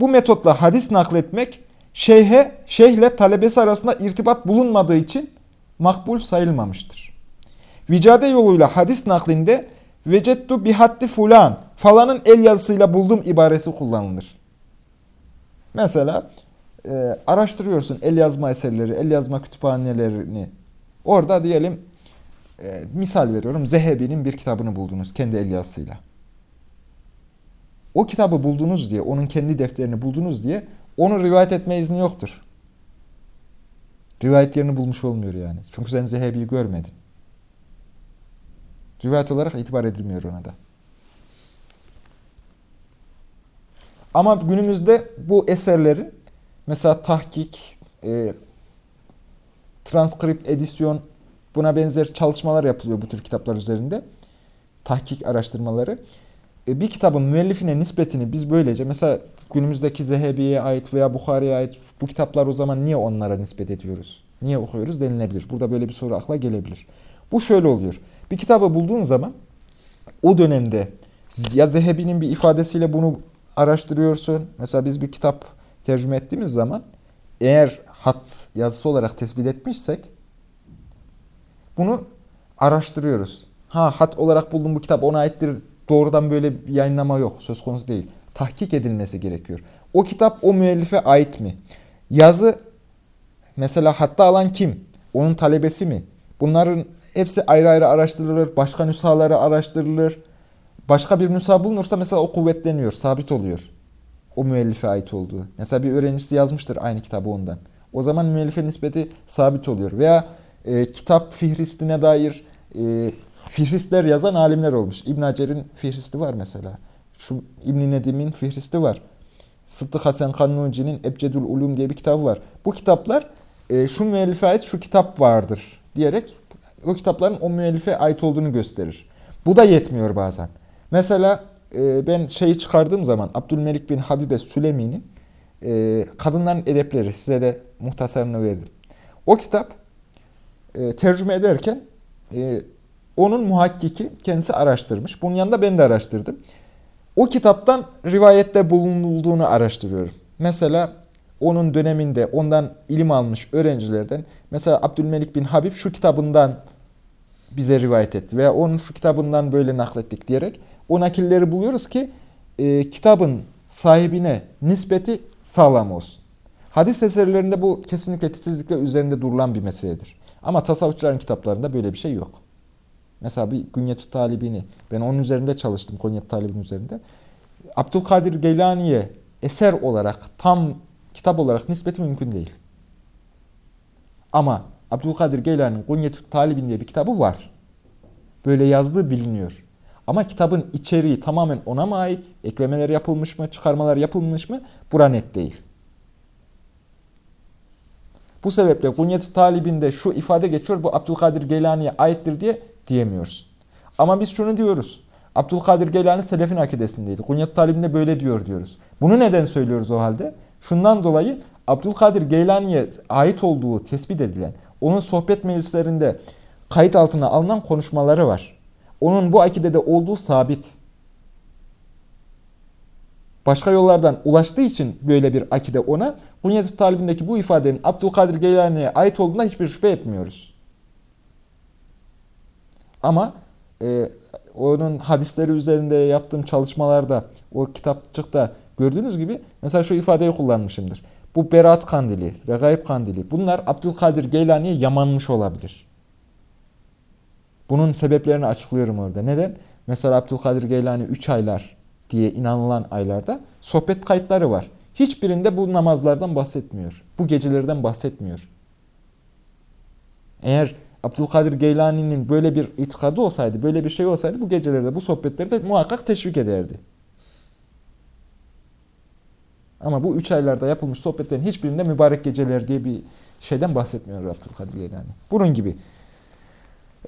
Bu metotla hadis nakletmek şeyhe, şeyhle talebesi arasında irtibat bulunmadığı için makbul sayılmamıştır. Vicade yoluyla hadis naklinde vecettu bihatti fulan falanın el yazısıyla buldum ibaresi kullanılır. Mesela e, araştırıyorsun el yazma eserleri, el yazma kütüphanelerini. Orada diyelim e, misal veriyorum Zehebi'nin bir kitabını buldunuz kendi el yazısıyla. O kitabı buldunuz diye, onun kendi defterini buldunuz diye onu rivayet etme izni yoktur. Rivayet yerini bulmuş olmuyor yani. Çünkü sen Zehebi'yi görmedin. Rivayet olarak itibar edilmiyor ona da. Ama günümüzde bu eserlerin mesela tahkik, e, transkript, edisyon buna benzer çalışmalar yapılıyor bu tür kitaplar üzerinde. Tahkik araştırmaları. E, bir kitabın müellifine nispetini biz böylece mesela günümüzdeki Zehebi'ye ait veya Bukhari'ye ait bu kitaplar o zaman niye onlara nispet ediyoruz? Niye okuyoruz denilebilir. Burada böyle bir soru akla gelebilir. Bu şöyle oluyor. Bir kitabı bulduğun zaman o dönemde ya Zehebi'nin bir ifadesiyle bunu araştırıyorsun. Mesela biz bir kitap tercüme ettiğimiz zaman eğer hat yazısı olarak tespit etmişsek bunu araştırıyoruz. Ha hat olarak buldum bu kitap ona aittir doğrudan böyle bir yayınlama yok. Söz konusu değil. Tahkik edilmesi gerekiyor. O kitap o müellife ait mi? Yazı mesela hatta alan kim? Onun talebesi mi? Bunların hepsi ayrı ayrı araştırılır. Başka nüshaları araştırılır. Başka bir nüsha bulunursa mesela o kuvvetleniyor, sabit oluyor. O müellife ait olduğu. Mesela bir öğrencisi yazmıştır aynı kitabı ondan. O zaman müellife nispeti sabit oluyor. Veya e, kitap fihristine dair e, Fihristler yazan alimler olmuş. İbn Hacer'in fihristi var mesela. Şu İbn Nedim'in fihristi var. Sıddık Hasan Kannunci'nin Ebcedül Ulum diye bir kitabı var. Bu kitaplar e, şu müellife ait şu kitap vardır diyerek o kitapların o müellife ait olduğunu gösterir. Bu da yetmiyor bazen. Mesela e, ben şeyi çıkardığım zaman Abdülmelik bin Habibe Sülemi'nin e, Kadınların Edepleri size de muhtasarını verdim. O kitap e, tercüme ederken e, onun muhakkiki kendisi araştırmış. Bunun yanında ben de araştırdım. O kitaptan rivayette bulunulduğunu araştırıyorum. Mesela onun döneminde ondan ilim almış öğrencilerden mesela Abdülmelik bin Habib şu kitabından bize rivayet etti veya onun şu kitabından böyle naklettik diyerek o nakilleri buluyoruz ki e, kitabın sahibine nispeti sağlam olsun. Hadis eserlerinde bu kesinlikle titizlikle üzerinde durulan bir meseledir. Ama tasavvufçuların kitaplarında böyle bir şey yok. Mesela bir Günyetü Talibini, ben onun üzerinde çalıştım, Günyetü Talibin üzerinde. Abdülkadir Geylani'ye eser olarak, tam kitap olarak nispeti mümkün değil. Ama Abdülkadir Geylani'nin Günyetü Talibin diye bir kitabı var. Böyle yazdığı biliniyor. Ama kitabın içeriği tamamen ona mı ait? Eklemeler yapılmış mı? Çıkarmalar yapılmış mı? Bura net değil. Bu sebeple Gunyet-i Talib'inde şu ifade geçiyor, bu Abdülkadir Geylani'ye aittir diye diyemiyoruz. Ama biz şunu diyoruz. Abdülkadir Geylani Selefin akidesindeydi. Gunyet-i Talib'inde böyle diyor diyoruz. Bunu neden söylüyoruz o halde? Şundan dolayı Abdülkadir Geylani'ye ait olduğu tespit edilen, onun sohbet meclislerinde kayıt altına alınan konuşmaları var. Onun bu akidede olduğu sabit. Başka yollardan ulaştığı için böyle bir akide ona, Bunyet-i Talib'indeki bu ifadenin Abdülkadir Geylani'ye ait olduğuna hiçbir şüphe etmiyoruz. Ama e, onun hadisleri üzerinde yaptığım çalışmalarda, o kitapçıkta gördüğünüz gibi mesela şu ifadeyi kullanmışımdır. Bu Berat Kandili, Regaib Kandili bunlar Abdülkadir Geylani'ye yamanmış olabilir. Bunun sebeplerini açıklıyorum orada. Neden? Mesela Abdülkadir Geylani 3 aylar diye inanılan aylarda sohbet kayıtları var. Hiçbirinde bu namazlardan bahsetmiyor. Bu gecelerden bahsetmiyor. Eğer Abdülkadir Geylani'nin böyle bir itikadı olsaydı, böyle bir şey olsaydı bu gecelerde, bu sohbetlerde muhakkak teşvik ederdi. Ama bu üç aylarda yapılmış sohbetlerin hiçbirinde mübarek geceler diye bir şeyden bahsetmiyor Abdülkadir Geylani. Bunun gibi.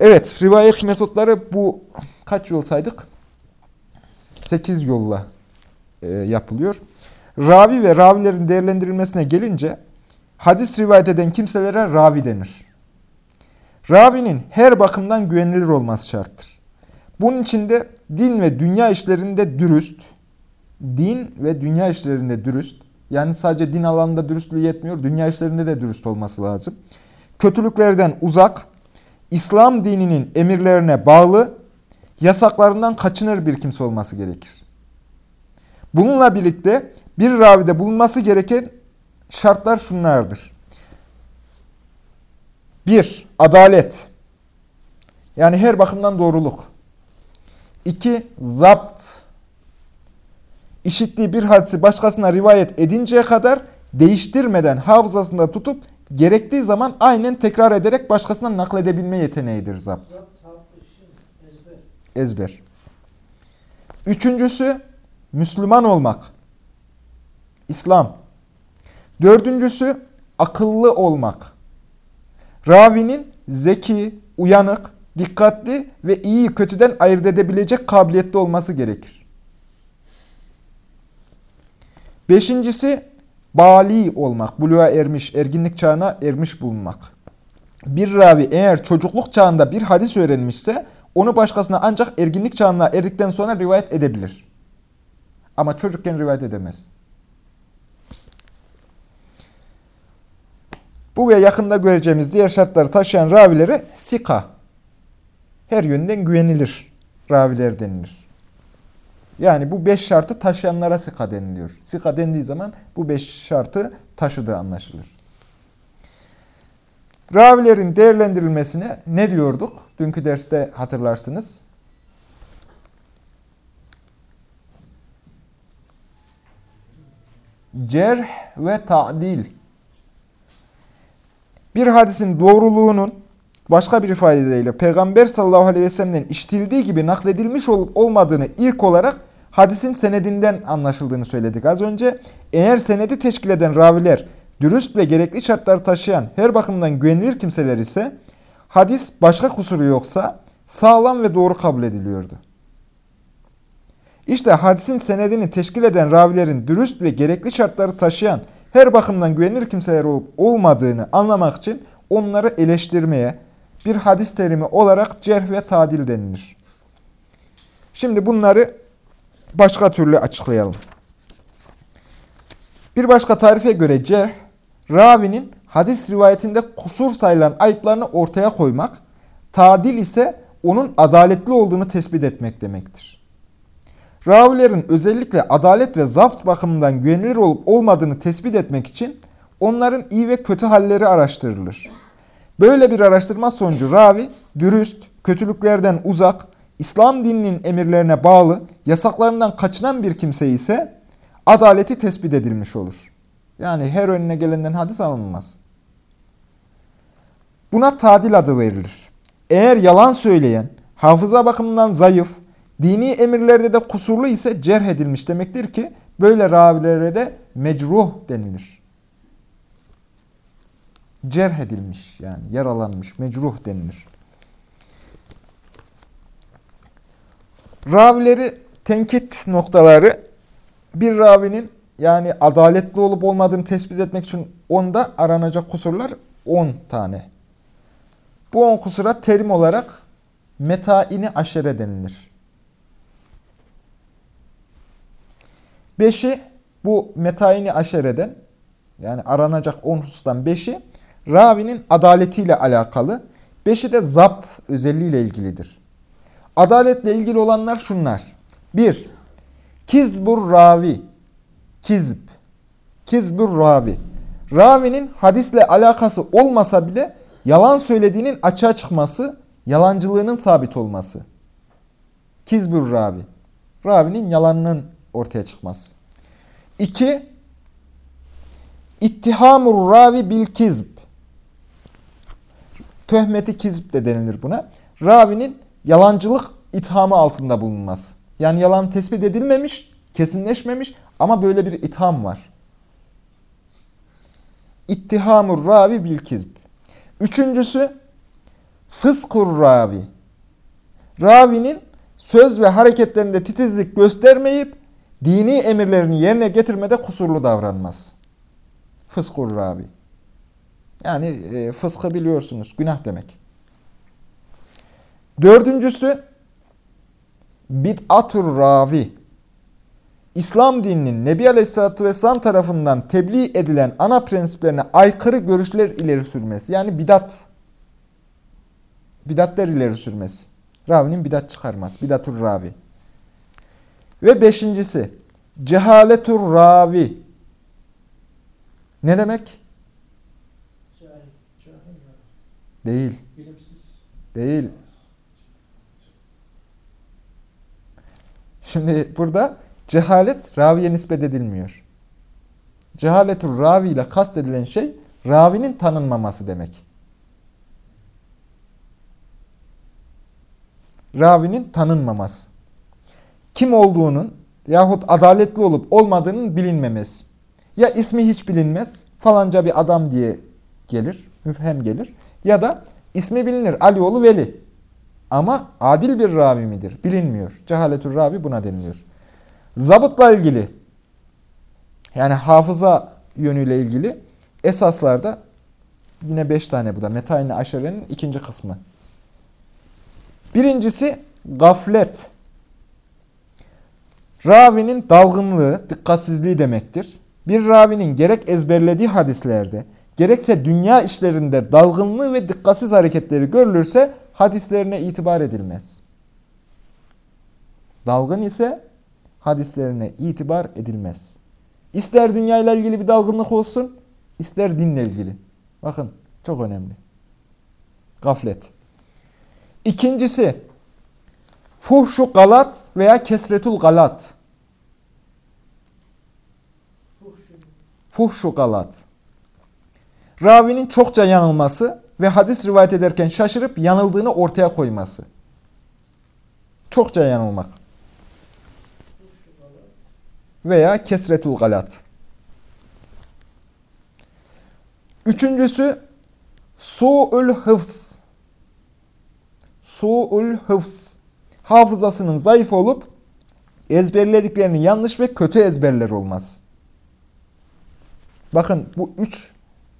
Evet, rivayet metotları bu kaç yol saydık? 8 yolla e, yapılıyor. Ravi ve ravilerin değerlendirilmesine gelince hadis rivayet eden kimselere ravi denir. Ravinin her bakımdan güvenilir olması şarttır. Bunun içinde din ve dünya işlerinde dürüst, din ve dünya işlerinde dürüst, yani sadece din alanında dürüstlüğü yetmiyor, dünya işlerinde de dürüst olması lazım. Kötülüklerden uzak, İslam dininin emirlerine bağlı, yasaklarından kaçınır bir kimse olması gerekir. Bununla birlikte bir ravide bulunması gereken şartlar şunlardır. Bir, adalet. Yani her bakımdan doğruluk. İki, zapt. İşittiği bir hadisi başkasına rivayet edinceye kadar değiştirmeden hafızasında tutup gerektiği zaman aynen tekrar ederek başkasına nakledebilme yeteneğidir zapt. Ezber. Üçüncüsü Müslüman olmak. İslam. Dördüncüsü akıllı olmak. Ravinin zeki, uyanık, dikkatli ve iyi kötüden ayırt edebilecek kabiliyette olması gerekir. Beşincisi bali olmak, buluğa ermiş, erginlik çağına ermiş bulunmak. Bir ravi eğer çocukluk çağında bir hadis öğrenmişse onu başkasına ancak erginlik çağına erdikten sonra rivayet edebilir. Ama çocukken rivayet edemez. Bu ve yakında göreceğimiz diğer şartları taşıyan ravileri sika. Her yönden güvenilir raviler denilir. Yani bu beş şartı taşıyanlara sika deniliyor. Sika dendiği zaman bu beş şartı taşıdığı anlaşılır. Ravilerin değerlendirilmesine ne diyorduk? Dünkü derste hatırlarsınız. Cerh ve ta'dil bir hadisin doğruluğunun başka bir ifadeyle Peygamber sallallahu aleyhi ve sellem'den işitildiği gibi nakledilmiş olup olmadığını ilk olarak hadisin senedinden anlaşıldığını söyledik az önce. Eğer senedi teşkil eden raviler dürüst ve gerekli şartları taşıyan her bakımdan güvenilir kimseler ise hadis başka kusuru yoksa sağlam ve doğru kabul ediliyordu. İşte hadisin senedini teşkil eden ravilerin dürüst ve gerekli şartları taşıyan her bakımdan güvenilir kimseler olup olmadığını anlamak için onları eleştirmeye bir hadis terimi olarak cerh ve tadil denilir. Şimdi bunları başka türlü açıklayalım. Bir başka tarife göre cerh, ravinin hadis rivayetinde kusur sayılan ayıplarını ortaya koymak, tadil ise onun adaletli olduğunu tespit etmek demektir. Ravilerin özellikle adalet ve zapt bakımından güvenilir olup olmadığını tespit etmek için onların iyi ve kötü halleri araştırılır. Böyle bir araştırma sonucu ravi, dürüst, kötülüklerden uzak, İslam dininin emirlerine bağlı, yasaklarından kaçınan bir kimse ise adaleti tespit edilmiş olur. Yani her önüne gelenden hadis alınmaz. Buna tadil adı verilir. Eğer yalan söyleyen, hafıza bakımından zayıf, dini emirlerde de kusurlu ise cerh edilmiş demektir ki böyle ravilere de mecruh denilir. Cerh edilmiş yani yaralanmış, mecruh denilir. Ravileri tenkit noktaları bir ravinin yani adaletli olup olmadığını tespit etmek için onda aranacak kusurlar 10 tane. Bu 10 kusura terim olarak metaini aşere denilir. Beşi bu metaini aşereden yani aranacak 10 husustan beşi ravinin adaletiyle alakalı. Beşi de zapt özelliğiyle ilgilidir. Adaletle ilgili olanlar şunlar. Bir, kizbur ravi. Kizb. Kizbur ravi. Ravinin hadisle alakası olmasa bile yalan söylediğinin açığa çıkması, yalancılığının sabit olması. Kizbur ravi. Ravinin yalanının ortaya çıkması. İki, ittihamur ravi bil kizb. Töhmeti kizb de denilir buna. Ravinin yalancılık ithamı altında bulunmaz. Yani yalan tespit edilmemiş, kesinleşmemiş ama böyle bir itham var. İttihamur ravi bil kizb. Üçüncüsü fıskur ravi. Ravinin söz ve hareketlerinde titizlik göstermeyip dini emirlerini yerine getirmede kusurlu davranmaz. Fıskur ravi. Yani e, fıskı biliyorsunuz günah demek. Dördüncüsü bid'atur ravi. İslam dininin Nebi Aleyhisselatü Vesselam tarafından tebliğ edilen ana prensiplerine aykırı görüşler ileri sürmesi. Yani bidat. Bidatler ileri sürmesi. Ravinin bidat çıkarmaz. Bidatur ravi. Ve beşincisi cehaletur ravi. Ne demek? Değil. Değil. Şimdi burada cehalet raviye nispet edilmiyor. Cehaletur ravi ile kastedilen şey ravinin tanınmaması demek. Ravinin tanınmaması. Kim olduğunun yahut adaletli olup olmadığının bilinmemesi. Ya ismi hiç bilinmez, falanca bir adam diye gelir, müphem gelir. Ya da ismi bilinir, Alioğlu Veli. Ama adil bir ravi midir? Bilinmiyor. Cehaletül ravi buna deniliyor. Zabıtla ilgili yani hafıza yönüyle ilgili esaslarda yine beş tane bu da. Metayne aşerenin ikinci kısmı. Birincisi gaflet. Ravinin dalgınlığı, dikkatsizliği demektir. Bir ravinin gerek ezberlediği hadislerde, gerekse dünya işlerinde dalgınlığı ve dikkatsiz hareketleri görülürse hadislerine itibar edilmez. Dalgın ise hadislerine itibar edilmez. İster dünya ile ilgili bir dalgınlık olsun, ister dinle ilgili. Bakın çok önemli. Gaflet. İkincisi fuhşu galat veya kesretul galat. Fuhşu galat. Ravinin çokça yanılması ve hadis rivayet ederken şaşırıp yanıldığını ortaya koyması. Çokça yanılmak. Veya kesretul galat. Üçüncüsü su'ul hıfz. Su'ul hıfz. Hafızasının zayıf olup ezberlediklerinin yanlış ve kötü ezberler olmaz. Bakın bu üç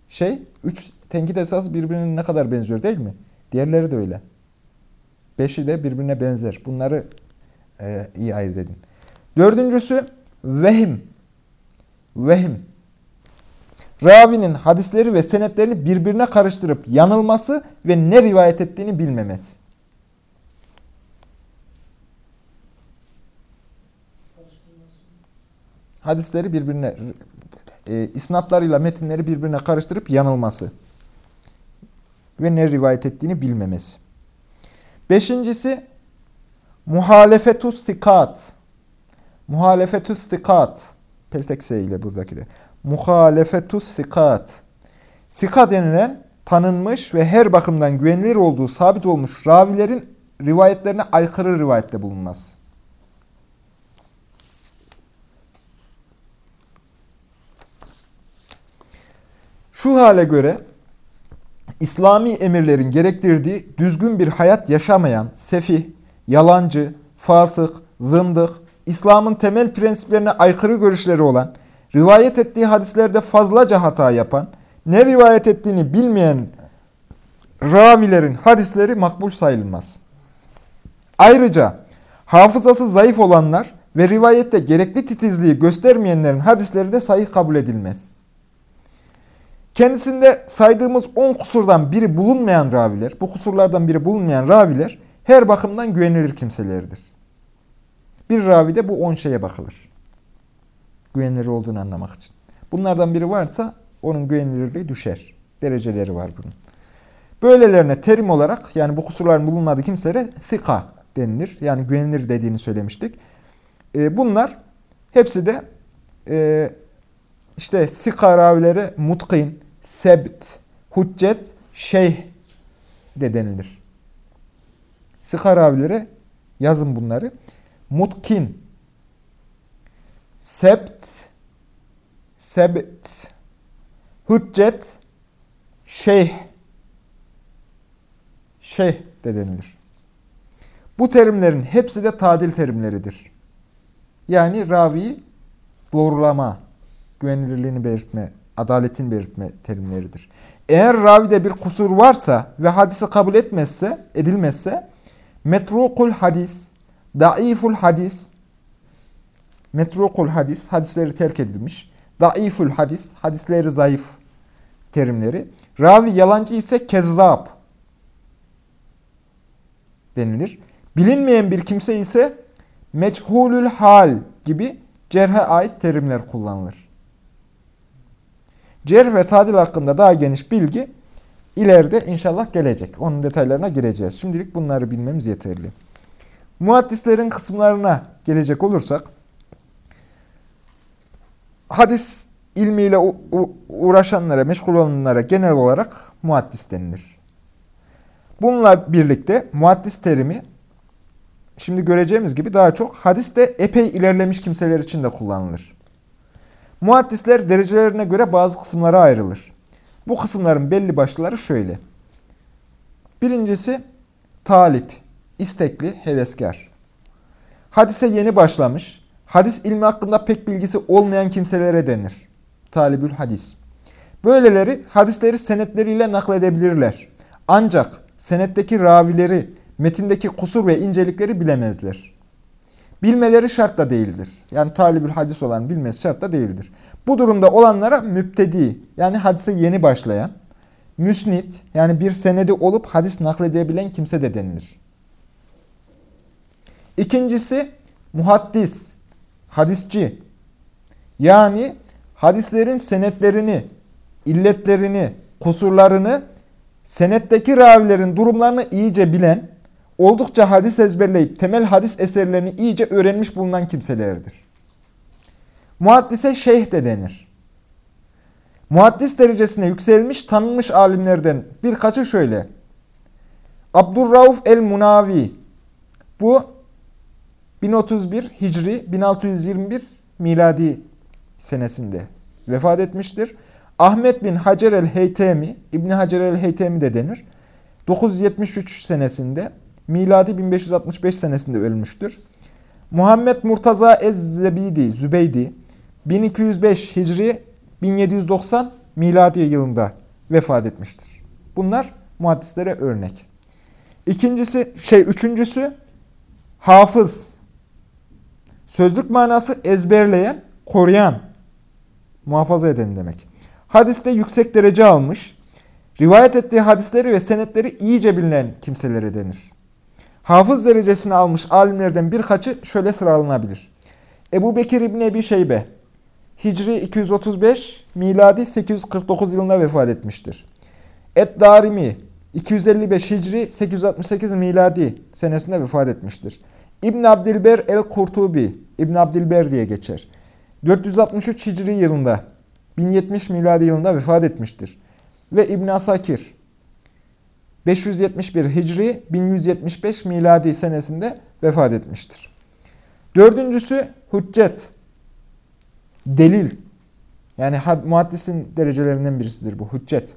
şey, üç tenkit esası birbirine ne kadar benziyor değil mi? Diğerleri de öyle. Beşi de birbirine benzer. Bunları e, iyi ayırt edin. Dördüncüsü vehim. Vehim. Ravinin hadisleri ve senetlerini birbirine karıştırıp yanılması ve ne rivayet ettiğini bilmemesi. Hadisleri birbirine, e, isnatlarıyla metinleri birbirine karıştırıp yanılması ve ne rivayet ettiğini bilmemesi. Beşincisi muhalefetus sikat. Muhalefetus sikat. Peltek ile buradaki de. Muhalefetus sikat. Sika denilen tanınmış ve her bakımdan güvenilir olduğu sabit olmuş ravilerin rivayetlerine aykırı rivayette bulunmaz. Şu hale göre İslami emirlerin gerektirdiği düzgün bir hayat yaşamayan, sefih, yalancı, fasık, zındık, İslam'ın temel prensiplerine aykırı görüşleri olan, rivayet ettiği hadislerde fazlaca hata yapan, ne rivayet ettiğini bilmeyen ravilerin hadisleri makbul sayılmaz. Ayrıca hafızası zayıf olanlar ve rivayette gerekli titizliği göstermeyenlerin hadisleri de sahih kabul edilmez. Kendisinde saydığımız 10 kusurdan biri bulunmayan raviler, bu kusurlardan biri bulunmayan raviler her bakımdan güvenilir kimselerdir. Bir ravide bu 10 şeye bakılır. Güvenilir olduğunu anlamak için. Bunlardan biri varsa onun güvenilirliği düşer. Dereceleri var bunun. Böylelerine terim olarak yani bu kusurların bulunmadığı kimselere sika denilir. Yani güvenilir dediğini söylemiştik. E, bunlar hepsi de e, işte sika ravileri mutkin, sebt, hüccet, şeyh de denilir. Sika ravilere yazın bunları. Mutkin, sebt, sebt, hüccet, şeyh, şeyh de denilir. Bu terimlerin hepsi de tadil terimleridir. Yani raviyi doğrulama, güvenilirliğini belirtme adaletin belirtme terimleridir. Eğer ravide bir kusur varsa ve hadisi kabul etmezse, edilmezse metrukul hadis, daiful hadis, metrukul hadis, hadisleri terk edilmiş, daiful hadis, hadisleri zayıf terimleri. Ravi yalancı ise kezzab denilir. Bilinmeyen bir kimse ise meçhulül hal gibi cerhe ait terimler kullanılır. Cerh ve tadil hakkında daha geniş bilgi ileride inşallah gelecek. Onun detaylarına gireceğiz. Şimdilik bunları bilmemiz yeterli. Muhaddislerin kısımlarına gelecek olursak, hadis ilmiyle uğraşanlara, meşgul olanlara genel olarak muhaddis denilir. Bununla birlikte muhaddis terimi, şimdi göreceğimiz gibi daha çok hadiste epey ilerlemiş kimseler için de kullanılır. Muhaddisler derecelerine göre bazı kısımlara ayrılır. Bu kısımların belli başlıları şöyle. Birincisi talip, istekli, heveskar. Hadise yeni başlamış, hadis ilmi hakkında pek bilgisi olmayan kimselere denir. Talibül hadis. Böyleleri hadisleri senetleriyle nakledebilirler. Ancak senetteki ravileri, metindeki kusur ve incelikleri bilemezler. Bilmeleri şart da değildir. Yani talibül hadis olan bilmesi şart da değildir. Bu durumda olanlara müptedi yani hadise yeni başlayan, müsnit yani bir senedi olup hadis nakledebilen kimse de denilir. İkincisi muhaddis, hadisçi. Yani hadislerin senetlerini, illetlerini, kusurlarını, senetteki ravilerin durumlarını iyice bilen, oldukça hadis ezberleyip temel hadis eserlerini iyice öğrenmiş bulunan kimselerdir. Muhaddise şeyh de denir. Muhaddis derecesine yükselmiş tanınmış alimlerden birkaçı şöyle. Abdurrauf el-Munavi. Bu 1031 Hicri 1621 miladi senesinde vefat etmiştir. Ahmet bin Hacer el-Heytemi, İbni Hacer el-Heytemi de denir. 973 senesinde, miladi 1565 senesinde ölmüştür. Muhammed Murtaza Ez-Zebidi, Zübeydi, 1205 Hicri 1790 miladi yılında vefat etmiştir. Bunlar muhaddislere örnek. İkincisi, şey üçüncüsü hafız. Sözlük manası ezberleyen, koruyan, muhafaza eden demek. Hadiste yüksek derece almış, rivayet ettiği hadisleri ve senetleri iyice bilinen kimselere denir. Hafız derecesini almış alimlerden birkaçı şöyle sıralanabilir. Ebu Bekir İbni Ebi Şeybe, Hicri 235, miladi 849 yılında vefat etmiştir. Et-Darimi, 255 Hicri 868 miladi senesinde vefat etmiştir. İbn Abdilber el-Kurtubi, İbn Abdilber diye geçer. 463 Hicri yılında, 1070 miladi yılında vefat etmiştir. Ve İbn Asakir, 571 Hicri 1175 miladi senesinde vefat etmiştir. Dördüncüsü hüccet, delil. Yani muhaddisin derecelerinden birisidir bu hüccet.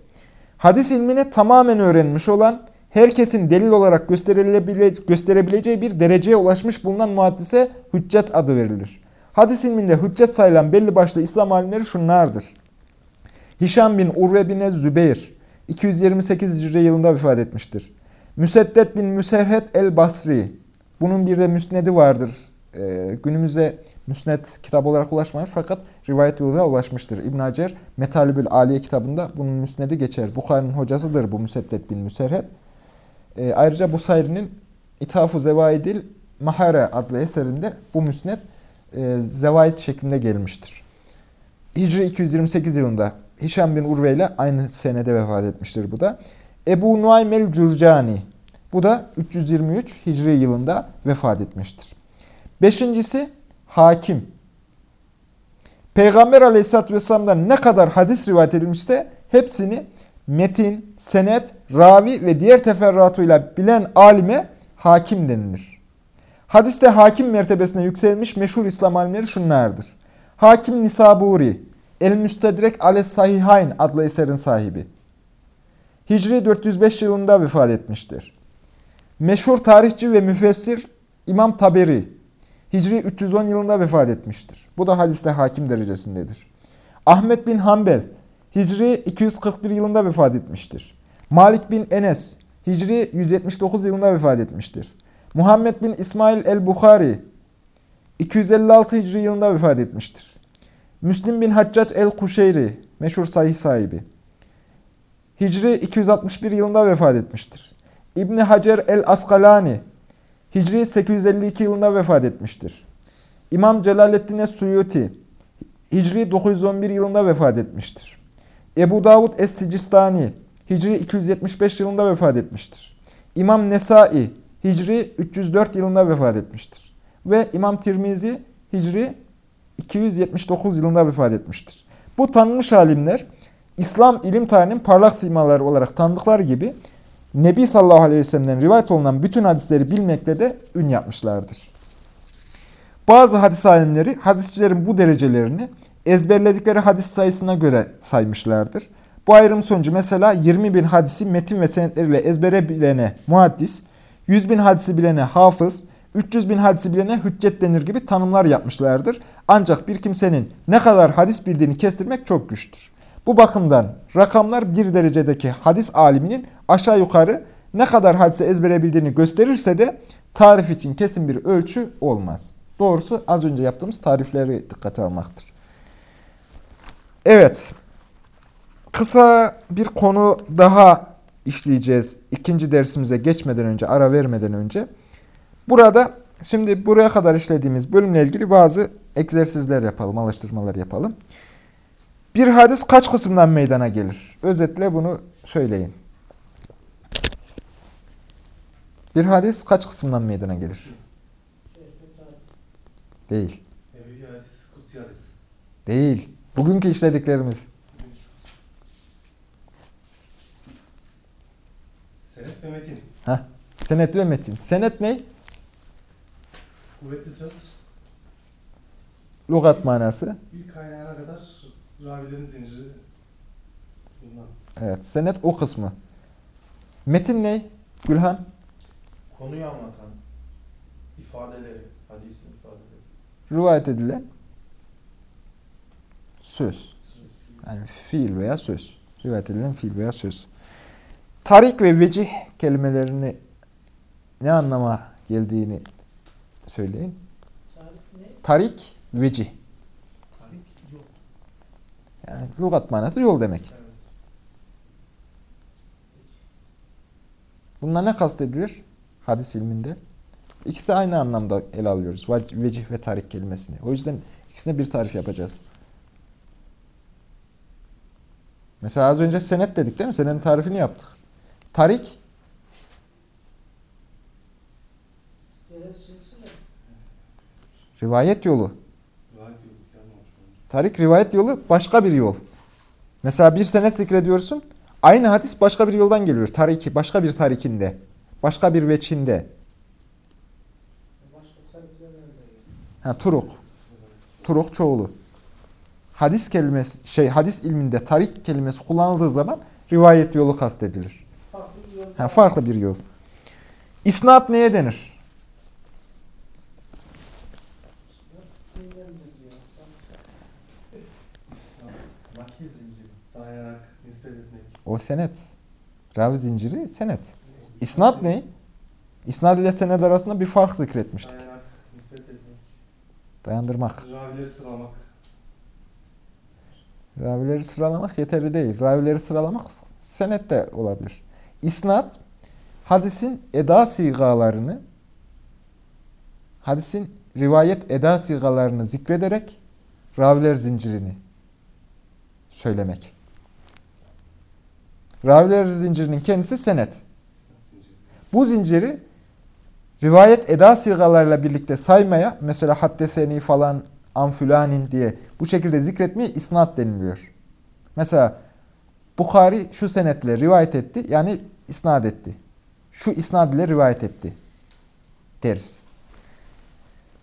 Hadis ilmini tamamen öğrenmiş olan, herkesin delil olarak gösterebile gösterebileceği bir dereceye ulaşmış bulunan muhaddise hüccet adı verilir. Hadis ilminde hüccet sayılan belli başlı İslam alimleri şunlardır. Hişam bin Urve bin Zübeyir, 228 Hicri yılında vefat etmiştir. Müseddet bin Müserhet el-Basri. Bunun bir de müsnedi vardır. Ee, günümüzde müsned kitap olarak ulaşmamış fakat rivayet yoluyla ulaşmıştır. İbn Hacer Metalibül Aliye kitabında bunun müsnedi geçer. Bukhari'nin hocasıdır bu Müseddet bin Müserhet. Ee, ayrıca bu sayrinin İthaf-ı Zevaidil Mahare adlı eserinde bu müsned e, zevaid şeklinde gelmiştir. Hicri 228 yılında Hişam bin Urve ile aynı senede vefat etmiştir bu da. Ebu Nuaym el-Cürcani. Bu da 323 Hicri yılında vefat etmiştir. Beşincisi hakim. Peygamber aleyhissalatü vesselam'dan ne kadar hadis rivayet edilmişse hepsini metin, senet, ravi ve diğer teferruatıyla bilen alime hakim denilir. Hadiste hakim mertebesine yükselmiş meşhur İslam alimleri şunlardır. Hakim Nisaburi, El-Müstedrek Ale Sahihayn adlı eserin sahibi. Hicri 405 yılında vefat etmiştir. Meşhur tarihçi ve müfessir İmam Taberi. Hicri 310 yılında vefat etmiştir. Bu da hadiste hakim derecesindedir. Ahmet bin Hanbel. Hicri 241 yılında vefat etmiştir. Malik bin Enes. Hicri 179 yılında vefat etmiştir. Muhammed bin İsmail el-Bukhari. 256 Hicri yılında vefat etmiştir. Müslim bin Haccac el-Kuşeyri, meşhur sahih sahibi. Hicri 261 yılında vefat etmiştir. İbni Hacer el-Askalani, Hicri 852 yılında vefat etmiştir. İmam Celaleddin es-Suyuti, Hicri 911 yılında vefat etmiştir. Ebu Davud es-Sicistani, Hicri 275 yılında vefat etmiştir. İmam Nesai, Hicri 304 yılında vefat etmiştir. Ve İmam Tirmizi, Hicri 279 yılında vefat etmiştir. Bu tanınmış alimler İslam ilim tarihinin parlak simaları olarak tanıdıkları gibi Nebi sallallahu aleyhi ve sellem'den rivayet olunan bütün hadisleri bilmekle de ün yapmışlardır. Bazı hadis alimleri hadisçilerin bu derecelerini ezberledikleri hadis sayısına göre saymışlardır. Bu ayrım sonucu mesela 20 bin hadisi metin ve senetleriyle ezbere bilene muhaddis, 100 bin hadisi bilene hafız, 300 bin hadisi bilene hüccet denir gibi tanımlar yapmışlardır. Ancak bir kimsenin ne kadar hadis bildiğini kestirmek çok güçtür. Bu bakımdan rakamlar bir derecedeki hadis aliminin aşağı yukarı ne kadar hadise ezbere bildiğini gösterirse de tarif için kesin bir ölçü olmaz. Doğrusu az önce yaptığımız tarifleri dikkate almaktır. Evet, kısa bir konu daha işleyeceğiz ikinci dersimize geçmeden önce, ara vermeden önce. Burada şimdi buraya kadar işlediğimiz bölümle ilgili bazı egzersizler yapalım, alıştırmalar yapalım. Bir hadis kaç kısımdan meydana gelir? Özetle bunu söyleyin. Bir hadis kaç kısımdan meydana gelir? Değil. Değil. Bugünkü işlediklerimiz. Senet ve metin. Heh. Senet ve metin. Senet ne? Kuvvetli söz. Lugat manası. İlk kaynağına kadar ravilerin zinciri bulunan. Evet. Senet o kısmı. Metin ne? Gülhan. Konuyu anlatan ifadeleri, hadisin ifadeleri. Rivayet edilen söz. Yani fiil veya söz. Rivayet edilen fiil veya söz. Tarik ve vecih kelimelerini ne anlama geldiğini söyleyin. Tarik, vecih. Yani lügat manası yol demek. Bununla ne kastedilir? Hadis ilminde. İkisi aynı anlamda ele alıyoruz. Vecih ve tarik kelimesini. O yüzden ikisine bir tarif yapacağız. Mesela az önce senet dedik değil mi? Senetin tarifini yaptık. Tarik, rivayet yolu. Rivayet yolu yazmamış. Tarik rivayet yolu başka bir yol. Mesela bir senet zikrediyorsun. Aynı hadis başka bir yoldan geliyor. Tariki, başka bir tarikinde. Başka bir veçinde. Ha, turuk. Turuk çoğulu. Hadis kelimesi, şey hadis ilminde tarik kelimesi kullanıldığı zaman rivayet yolu kastedilir. Ha, farklı bir yol. İsnat neye denir? Nakil zinciri. Dayanak, nispet etmek. O senet. Ravi zinciri senet. İsnat ne? İsnad ile senet arasında bir fark zikretmiştik. Dayanak, nispet etmek. Dayandırmak. Ravileri sıralamak. Ravileri sıralamak yeterli değil. Ravileri sıralamak senet de olabilir. İsnat, hadisin eda sigalarını, hadisin rivayet eda sigalarını zikrederek raviler zincirini söylemek. Raviler zincirinin kendisi senet. Bu zinciri rivayet eda sigalarıyla birlikte saymaya, mesela haddeseni falan amfülanin diye bu şekilde zikretmeye isnat deniliyor. Mesela Bukhari şu senetle rivayet etti, yani isnat etti. Şu isnad ile rivayet etti deriz.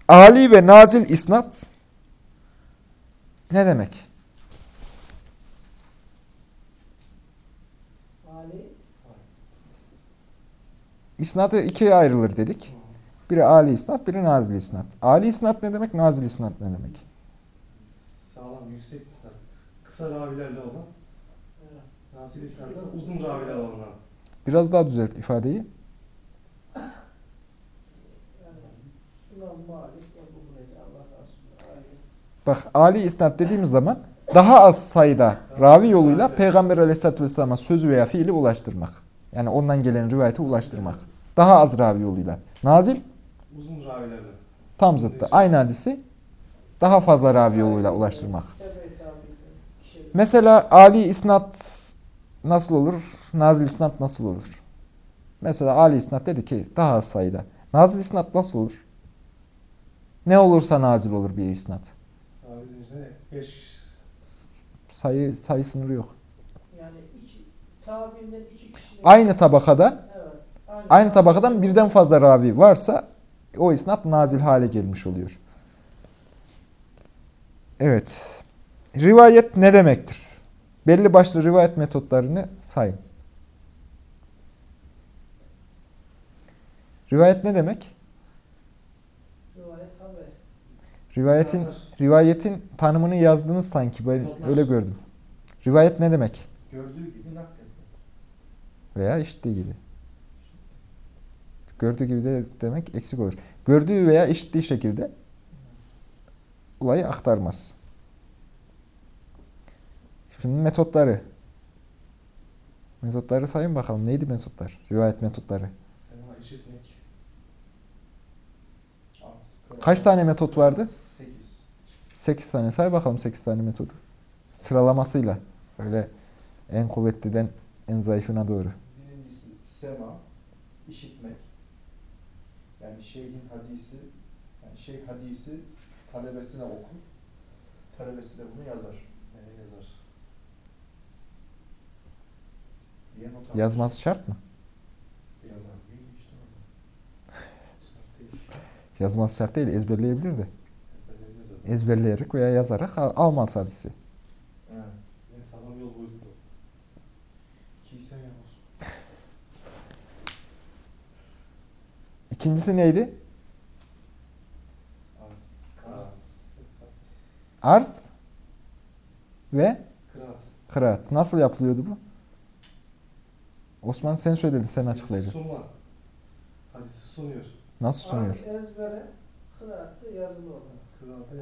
Ali ve nazil isnat ne demek? İsnadı ikiye ayrılır dedik. Biri Ali isnat, biri nazil isnat. Ali isnat ne demek, nazil isnat ne demek? Sağlam, yüksek isnat. Kısa ravilerle olan. Nasil isnatlar uzun raviler olan. Biraz daha düzelt ifadeyi. Bak Ali isnat dediğimiz zaman daha az sayıda ravi yoluyla Peygamber aleyhissalatü vesselam'a sözü veya fiili ulaştırmak. Yani ondan gelen rivayete ulaştırmak. Daha az ravi yoluyla. Nazil Uzun ravilerle. tam zıttı. Aynı hadisi daha fazla ravi yoluyla ulaştırmak. Mesela Ali isnat nasıl olur? Nazil isnat nasıl olur? Mesela Ali isnat dedi ki daha az sayıda. Nazil isnat nasıl olur? Ne olursa nazil olur bir isnat. Ravi zincirine 5 Sayı sayı sınırı yok. Yani iki, iki kişi. Aynı tabakada Evet. aynı tabakadan birden fazla ravi varsa o isnat nazil hale gelmiş oluyor. Evet. Rivayet ne demektir? Belli başlı rivayet metotlarını sayın. Rivayet ne demek? Rivayet haber. Rivayetin rivayetin tanımını yazdınız sanki ben öyle gördüm. Rivayet ne demek? Gördüğü gibi nakletmek. Veya işittiği gibi. Gördüğü gibi de demek eksik olur. Gördüğü veya işittiği şekilde olayı aktarmaz. Şimdi metotları. Metotları sayın bakalım. Neydi metotlar? Rivayet metotları. Kaç tane metot vardı? 8 tane say bakalım 8 tane metodu. Sıralamasıyla. Öyle en kuvvetliden en zayıfına doğru. Birincisi sema, işitmek. Yani şeyhin hadisi, yani şeyh hadisi talebesine okur. Talebesi de bunu yazar. Yani yazar. Yazması şart mı? Yazar. Yazması şart değil, ezberleyebilir de. Ezberleyerek veya yazarak al- almaz hadisi. Evet. En sağlam yol buydu. İkiysen yapar. İkincisi neydi? Arz. Arz ve Kıraat. kıraat. Nasıl yapılıyordu bu? Osman sen söyledin, sen açıklayacaksın. Sunma. Hadisi sunuyor. Nasıl sunuyor? Arz ezbere, kıraatta yazılı olan.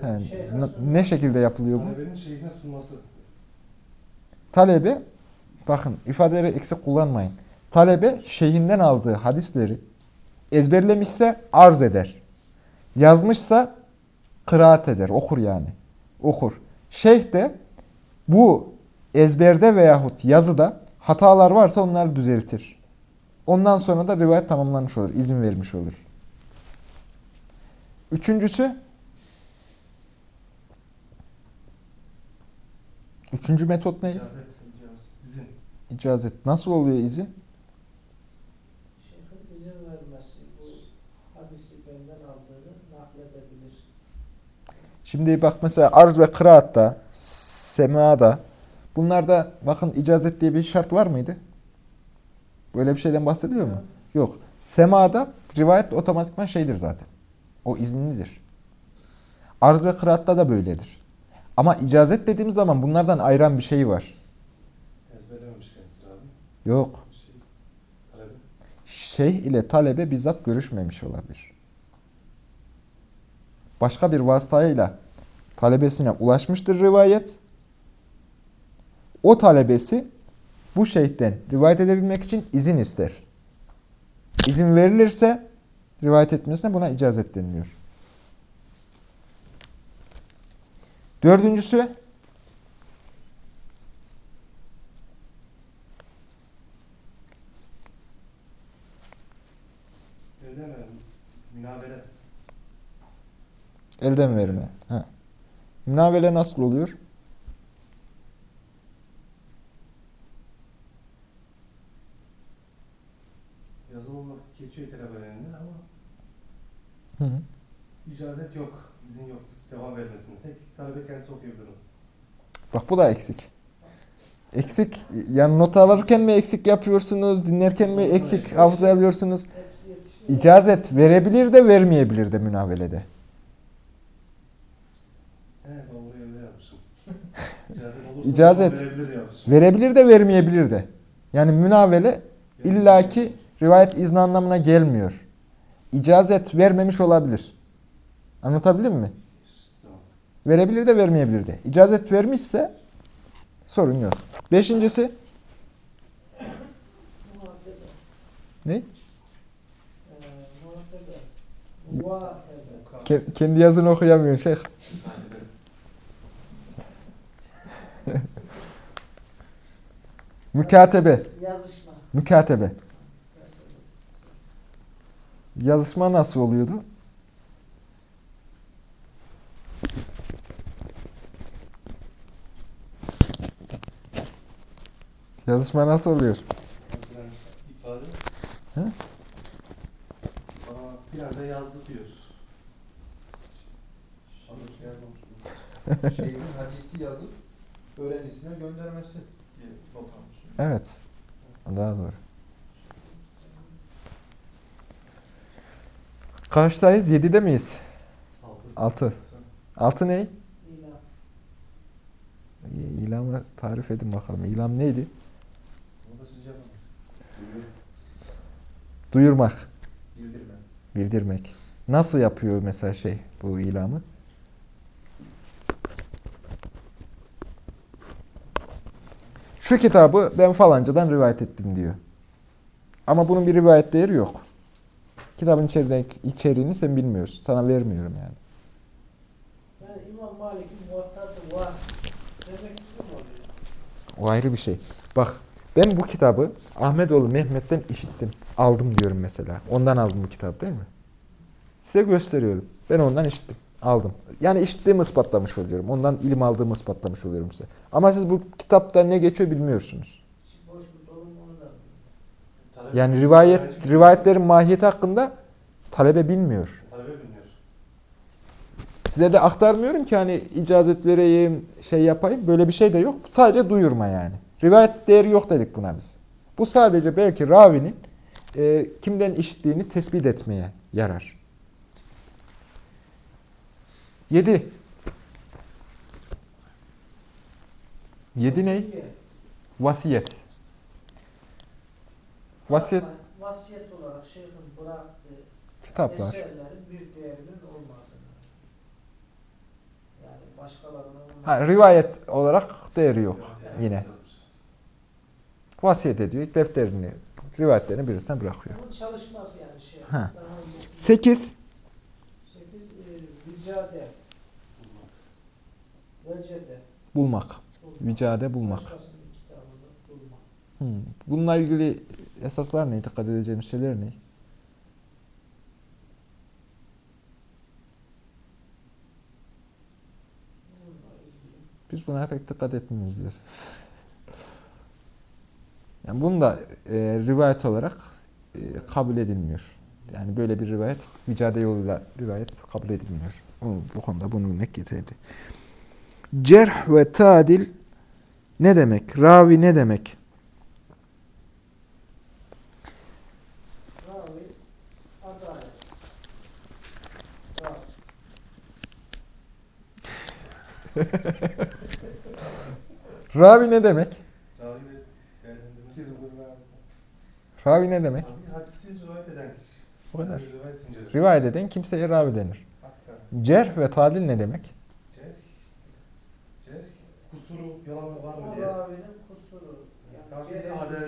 Na- sunuyor. ne şekilde yapılıyor bu? Talebenin şeyhine sunması. Talebe, bakın ifadeleri eksik kullanmayın. Talebe şeyhinden aldığı hadisleri ezberlemişse arz eder. Yazmışsa kıraat eder, okur yani. Okur. Şeyh de bu ezberde veyahut yazıda hatalar varsa onları düzeltir. Ondan sonra da rivayet tamamlanmış olur, izin vermiş olur. Üçüncüsü, üçüncü metot ne? İcazet. İcaz. İzin. İcazet. Nasıl oluyor izin? Şeyhin izin vermesi, bu hadisi benden aldığını nakledebilir. Şimdi bak mesela arz ve kıraatta, semada bunlarda bakın icazet diye bir şart var mıydı? Böyle bir şeyden bahsediliyor mu? Yok. Semada rivayet otomatikman şeydir zaten. O izinlidir. Arz ve kıraatta da böyledir. Ama icazet dediğimiz zaman bunlardan ayıran bir şey var. Ezberlememiş kendisi abi. Yok. Şey, talebe. Şeyh ile talebe bizzat görüşmemiş olabilir. Başka bir vasıtayla talebesine ulaşmıştır rivayet. O talebesi bu şeyhten rivayet edebilmek için izin ister. İzin verilirse rivayet etmesine buna icazet deniliyor. Dördüncüsü elden verme. Ha. Münavele nasıl oluyor? Yazılı olarak geçiyor talebelerinde ama Hı hı. icazet yok. izin yok. Devam vermesine. Tek talebe kendisi okuyabilir onu. Bak bu da eksik. Eksik yani not alırken mi eksik yapıyorsunuz, dinlerken mi eksik hafıza alıyorsunuz? İcazet verebilir de vermeyebilir de münavelede. İcazet. Verebilir de vermeyebilir de. Yani münavele illaki rivayet izni anlamına gelmiyor. İcazet vermemiş olabilir. Anlatabildim mi? Verebilir de vermeyebilir de. İcazet vermişse sorun yok. Beşincisi ne? Kendi yazını okuyamıyorsun şeyh. Mükatebe. Yazışma. Mükatebe. Yazışma nasıl oluyordu? Yazışma nasıl oluyor? İfade. He? Aa, bir anda yazdı diyor. Şey. Şeyhin hadisi yazıp öğrencisine göndermesi diye not almış. Evet. Daha doğru. Kaçtayız? 7'de miyiz? Altı. 6. 6 ne? İlan. İlamı tarif edin bakalım. İlam neydi? Onu da siz yapın. Duyurmak, Bildirme. bildirmek. Nasıl yapıyor mesela şey bu ilamı? Şu kitabı ben falancadan rivayet ettim diyor. Ama bunun bir rivayet değeri yok. Kitabın içerideki içeriğini sen bilmiyorsun. Sana vermiyorum yani. Yani İmam Malik'in muhattası var. Demek ki. O ayrı bir şey. Bak ben bu kitabı Ahmetoğlu Mehmet'ten işittim. Aldım diyorum mesela. Ondan aldım bu kitabı değil mi? Size gösteriyorum. Ben ondan işittim. Aldım. Yani işittiğimi ispatlamış oluyorum. Ondan ilim aldığımı ispatlamış oluyorum size. Ama siz bu kitapta ne geçiyor bilmiyorsunuz. Yani rivayet rivayetlerin mahiyeti hakkında talebe bilmiyor. Talebe bilmiyor. Size de aktarmıyorum ki hani icazet vereyim, şey yapayım. Böyle bir şey de yok. Sadece duyurma yani. Rivayet değeri yok dedik buna biz. Bu sadece belki ravinin e, kimden işittiğini tespit etmeye yarar. 7. 7 ne? Vasiyet. Vasiyet. Vasiyet olarak şeyhin bıraktığı kitaplar. eserlerin bir değerinin olmadığını. Yani başkalarına Ha, rivayet olarak değeri yok yine. Vasiyet ediyor. Defterini, rivayetlerini birisine bırakıyor. Bunun çalışması yani şey. Ha. Daha önce- 8. Sekiz, e, vicade. Vecede. Bulmak. bulmak. Vicade bulmak. Bulmak. Hmm. Bununla ilgili esaslar ne? Dikkat edeceğimiz şeyler ne? Biz buna pek dikkat etmiyoruz diyorsunuz. Yani bunu da e, rivayet olarak e, kabul edilmiyor. Yani böyle bir rivayet vicade yoluyla rivayet kabul edilmiyor. Bunu, bu konuda bunu bilmek yeterli. Cerh ve tadil ne demek? Ravi ne demek? Ravi ne demek? Ravi ve değerlendirmesiz olur. Ravi ne demek? Hadisi rivayet eden kişi. Bu kadar. Yani Rivayet. Rivayet eden kimseye ravi denir. Aktar. Cerh ve tadil ne demek? Cerh. Cerh. Kusuru, yalanı var mı O diye.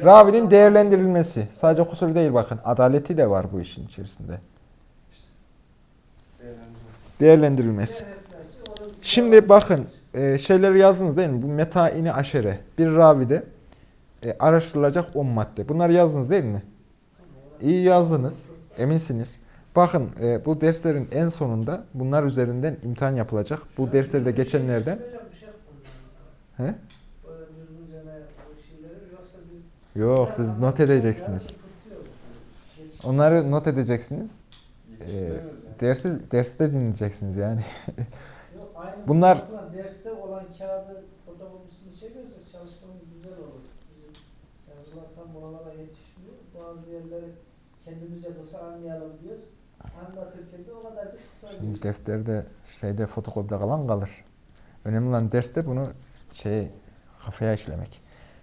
Ravi'nin değerlendirilmesi. Sadece kusur değil bakın. Adaleti de var bu işin içerisinde. Değerlendirilmesi. Şimdi bakın e, şeyleri yazdınız değil mi? Bu metaini aşere. Bir ravide e, araştırılacak 10 madde. Bunları yazdınız değil mi? İyi yazdınız. Eminsiniz. Bakın e, bu derslerin en sonunda bunlar üzerinden imtihan yapılacak. Bu geçenlerden. Şey yok bundan. He? Yok siz not edeceksiniz. Onları not edeceksiniz. Yetiştiremiyoruz yani. Dersi, derste dinleyeceksiniz yani. Bunlar- derste olan kağıdı fotokopisini çekersek Bazı yerleri kendimizce kısa anlayalım diyoruz. Anlatırken de o kadarcık kısa Şimdi diyoruz. defterde şeyde fotokopide kalan kalır. Önemli olan derste bunu şey kafaya işlemek.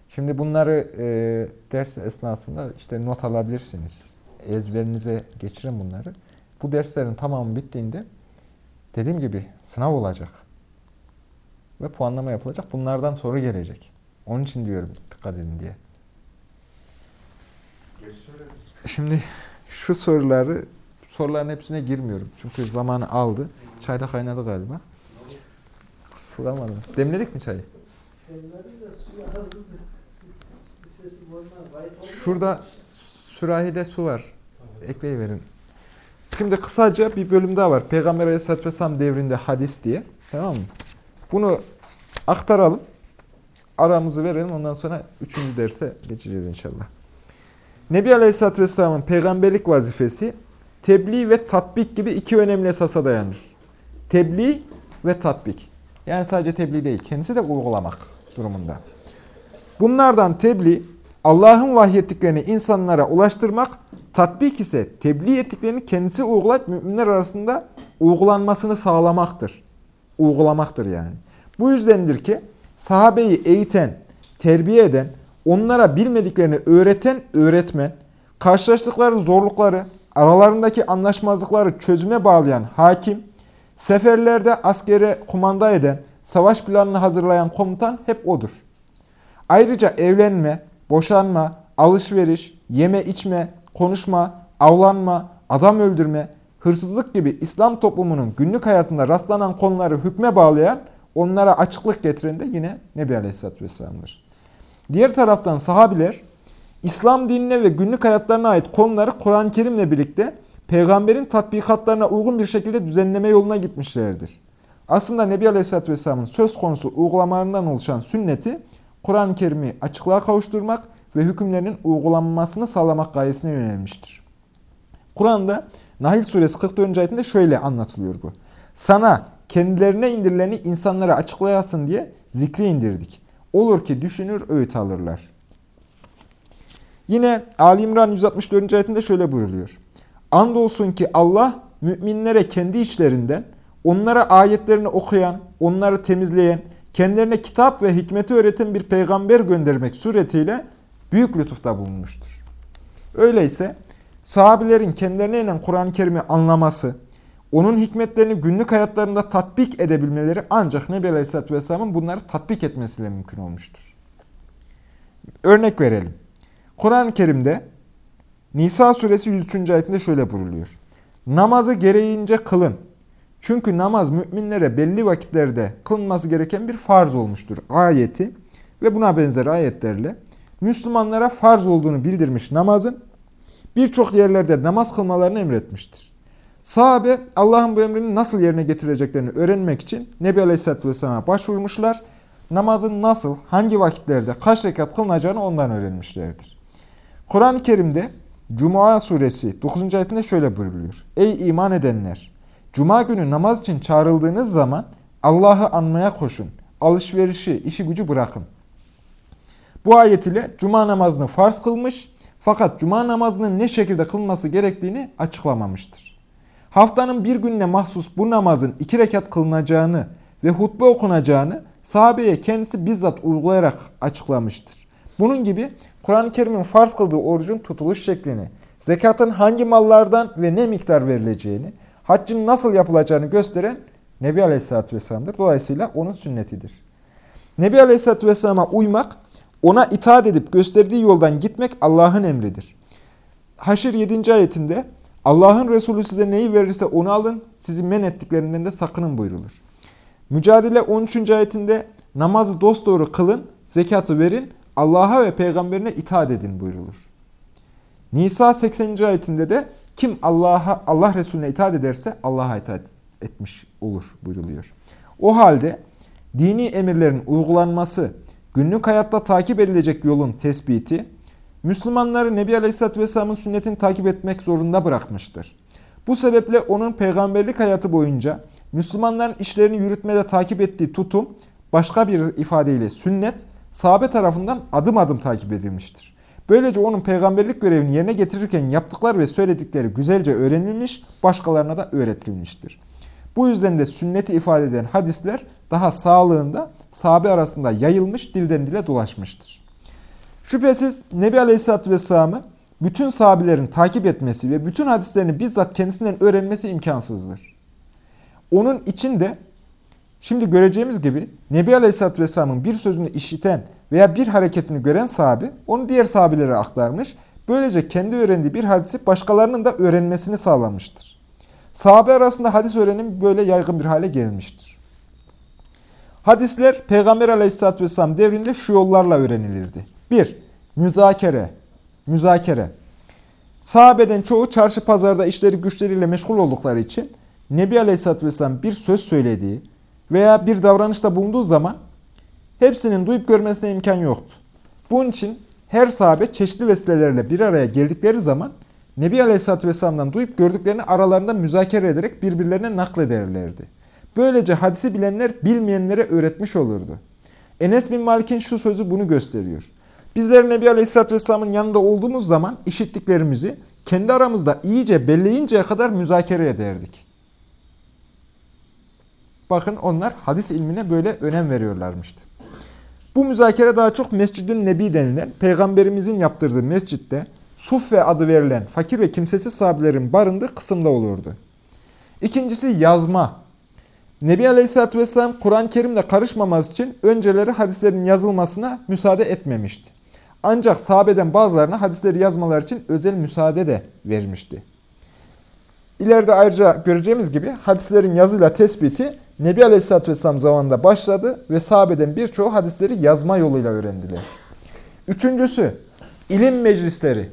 Şimdi bunları e, ders esnasında işte not alabilirsiniz. Ezberinize geçirin bunları. Bu derslerin tamamı bittiğinde dediğim gibi sınav olacak. Ve puanlama yapılacak. Bunlardan soru gelecek. Onun için diyorum dikkat edin diye. Şimdi şu soruları soruların hepsine girmiyorum. Çünkü zamanı aldı. Çay da kaynadı galiba. Sılamadım. Demledik mi çayı? Şurada sürahide su var. Tamam. Ekleyiverin. Şimdi kısaca bir bölüm daha var. Peygamber Aleyhisselatü Vesselam devrinde hadis diye. Tamam mı? Bunu aktaralım. Aramızı verelim. Ondan sonra üçüncü derse geçeceğiz inşallah. Nebi Aleyhisselatü Vesselam'ın peygamberlik vazifesi tebliğ ve tatbik gibi iki önemli esasa dayanır. Tebliğ ve tatbik. Yani sadece tebliğ değil. Kendisi de uygulamak durumunda. Bunlardan tebliğ, Allah'ın vahyettiklerini insanlara ulaştırmak, tatbik ise tebliğ ettiklerini kendisi uygulayıp müminler arasında uygulanmasını sağlamaktır. Uygulamaktır yani. Bu yüzdendir ki sahabeyi eğiten, terbiye eden, onlara bilmediklerini öğreten öğretmen, karşılaştıkları zorlukları, aralarındaki anlaşmazlıkları çözüme bağlayan hakim, seferlerde askere kumanda eden, savaş planını hazırlayan komutan hep odur. Ayrıca evlenme, boşanma, alışveriş, yeme içme, konuşma, avlanma, adam öldürme, hırsızlık gibi İslam toplumunun günlük hayatında rastlanan konuları hükme bağlayan, onlara açıklık getiren de yine Nebi Aleyhisselatü Vesselam'dır. Diğer taraftan sahabiler, İslam dinine ve günlük hayatlarına ait konuları Kur'an-ı Kerim'le birlikte peygamberin tatbikatlarına uygun bir şekilde düzenleme yoluna gitmişlerdir. Aslında Nebi Aleyhisselatü Vesselam'ın söz konusu uygulamalarından oluşan sünneti Kur'an-ı Kerim'i açıklığa kavuşturmak ve hükümlerinin uygulanmasını sağlamak gayesine yönelmiştir. Kur'an'da Nahil suresi 44. ayetinde şöyle anlatılıyor bu. Sana kendilerine indirileni insanlara açıklayasın diye zikri indirdik. Olur ki düşünür, öğüt alırlar. Yine Ali İmran 164. ayetinde şöyle buyuruluyor. Andolsun ki Allah müminlere kendi içlerinden, onlara ayetlerini okuyan, onları temizleyen, kendilerine kitap ve hikmeti öğreten bir peygamber göndermek suretiyle büyük lütufta bulunmuştur. Öyleyse sahabilerin kendilerine inen Kur'an-ı Kerim'i anlaması, onun hikmetlerini günlük hayatlarında tatbik edebilmeleri ancak Nebi Aleyhisselatü Vesselam'ın bunları tatbik etmesiyle mümkün olmuştur. Örnek verelim. Kur'an-ı Kerim'de Nisa suresi 103. ayetinde şöyle buyruluyor. Namazı gereğince kılın. Çünkü namaz müminlere belli vakitlerde kılınması gereken bir farz olmuştur. Ayeti ve buna benzer ayetlerle Müslümanlara farz olduğunu bildirmiş namazın birçok yerlerde namaz kılmalarını emretmiştir. Sahabe Allah'ın bu emrini nasıl yerine getireceklerini öğrenmek için Nebi Aleyhisselatü Vesselam'a başvurmuşlar. Namazın nasıl, hangi vakitlerde, kaç rekat kılınacağını ondan öğrenmişlerdir. Kur'an-ı Kerim'de Cuma suresi 9. ayetinde şöyle buyruluyor. Ey iman edenler! Cuma günü namaz için çağrıldığınız zaman Allah'ı anmaya koşun. Alışverişi, işi gücü bırakın. Bu ayet ile cuma namazını farz kılmış fakat cuma namazının ne şekilde kılması gerektiğini açıklamamıştır. Haftanın bir gününe mahsus bu namazın iki rekat kılınacağını ve hutbe okunacağını sahabeye kendisi bizzat uygulayarak açıklamıştır. Bunun gibi Kur'an-ı Kerim'in farz kıldığı orucun tutuluş şeklini, zekatın hangi mallardan ve ne miktar verileceğini, haccın nasıl yapılacağını gösteren Nebi Aleyhisselatü Vesselam'dır. Dolayısıyla onun sünnetidir. Nebi Aleyhisselatü Vesselam'a uymak, ona itaat edip gösterdiği yoldan gitmek Allah'ın emridir. Haşr 7. ayetinde Allah'ın Resulü size neyi verirse onu alın, sizi men ettiklerinden de sakının buyrulur. Mücadele 13. ayetinde namazı dosdoğru kılın, zekatı verin, Allah'a ve peygamberine itaat edin buyrulur. Nisa 80. ayetinde de kim Allah'a Allah Resulüne itaat ederse Allah'a itaat etmiş olur buyruluyor. O halde dini emirlerin uygulanması, günlük hayatta takip edilecek yolun tespiti, Müslümanları Nebi Aleyhisselatü Vesselam'ın sünnetini takip etmek zorunda bırakmıştır. Bu sebeple onun peygamberlik hayatı boyunca Müslümanların işlerini yürütmede takip ettiği tutum, başka bir ifadeyle sünnet, sahabe tarafından adım adım takip edilmiştir. Böylece onun peygamberlik görevini yerine getirirken yaptıkları ve söyledikleri güzelce öğrenilmiş, başkalarına da öğretilmiştir. Bu yüzden de sünneti ifade eden hadisler daha sağlığında sahabe arasında yayılmış, dilden dile dolaşmıştır. Şüphesiz Nebi Aleyhisselatü Vesselam'ı bütün sahabelerin takip etmesi ve bütün hadislerini bizzat kendisinden öğrenmesi imkansızdır. Onun için de şimdi göreceğimiz gibi Nebi Aleyhisselatü Vesselam'ın bir sözünü işiten veya bir hareketini gören sahabi onu diğer sahabelere aktarmış. Böylece kendi öğrendiği bir hadisi başkalarının da öğrenmesini sağlamıştır. Sahabe arasında hadis öğrenimi böyle yaygın bir hale gelmiştir. Hadisler Peygamber Aleyhisselatü Vesselam devrinde şu yollarla öğrenilirdi. 1. Müzakere. Müzakere. Sahabeden çoğu çarşı pazarda işleri güçleriyle meşgul oldukları için Nebi Aleyhisselatü Vesselam bir söz söylediği veya bir davranışta bulunduğu zaman hepsinin duyup görmesine imkan yoktu. Bunun için her sahabe çeşitli vesilelerle bir araya geldikleri zaman Nebi Aleyhisselatü Vesselam'dan duyup gördüklerini aralarında müzakere ederek birbirlerine naklederlerdi. Böylece hadisi bilenler bilmeyenlere öğretmiş olurdu. Enes bin Malik'in şu sözü bunu gösteriyor. Bizler Nebi Aleyhisselatü Vesselam'ın yanında olduğumuz zaman işittiklerimizi kendi aramızda iyice belleyinceye kadar müzakere ederdik. Bakın onlar hadis ilmine böyle önem veriyorlarmıştı. Bu müzakere daha çok Mescid-ü Nebi denilen peygamberimizin yaptırdığı mescitte Suffe adı verilen fakir ve kimsesiz sahabelerin barındığı kısımda olurdu. İkincisi yazma. Nebi Aleyhisselatü Vesselam Kur'an-ı Kerim'le karışmaması için önceleri hadislerin yazılmasına müsaade etmemişti. Ancak sahabeden bazılarına hadisleri yazmalar için özel müsaade de vermişti. İleride ayrıca göreceğimiz gibi hadislerin yazıyla tespiti Nebi Aleyhisselatü Vesselam zamanında başladı ve sahabeden birçoğu hadisleri yazma yoluyla öğrendiler. Üçüncüsü, ilim meclisleri.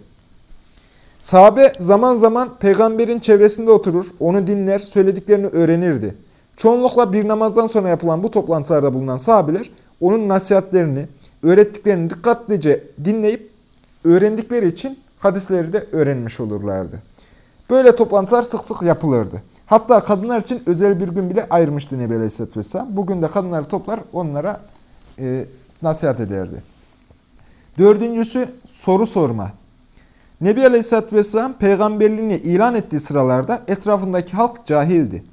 Sahabe zaman zaman peygamberin çevresinde oturur, onu dinler, söylediklerini öğrenirdi. Çoğunlukla bir namazdan sonra yapılan bu toplantılarda bulunan sahabeler onun nasihatlerini, öğrettiklerini dikkatlice dinleyip öğrendikleri için hadisleri de öğrenmiş olurlardı. Böyle toplantılar sık sık yapılırdı. Hatta kadınlar için özel bir gün bile ayırmıştı Nebi Aleyhisselatü Vesselam. Bugün de kadınları toplar onlara e, nasihat ederdi. Dördüncüsü soru sorma. Nebi Aleyhisselatü Vesselam peygamberliğini ilan ettiği sıralarda etrafındaki halk cahildi.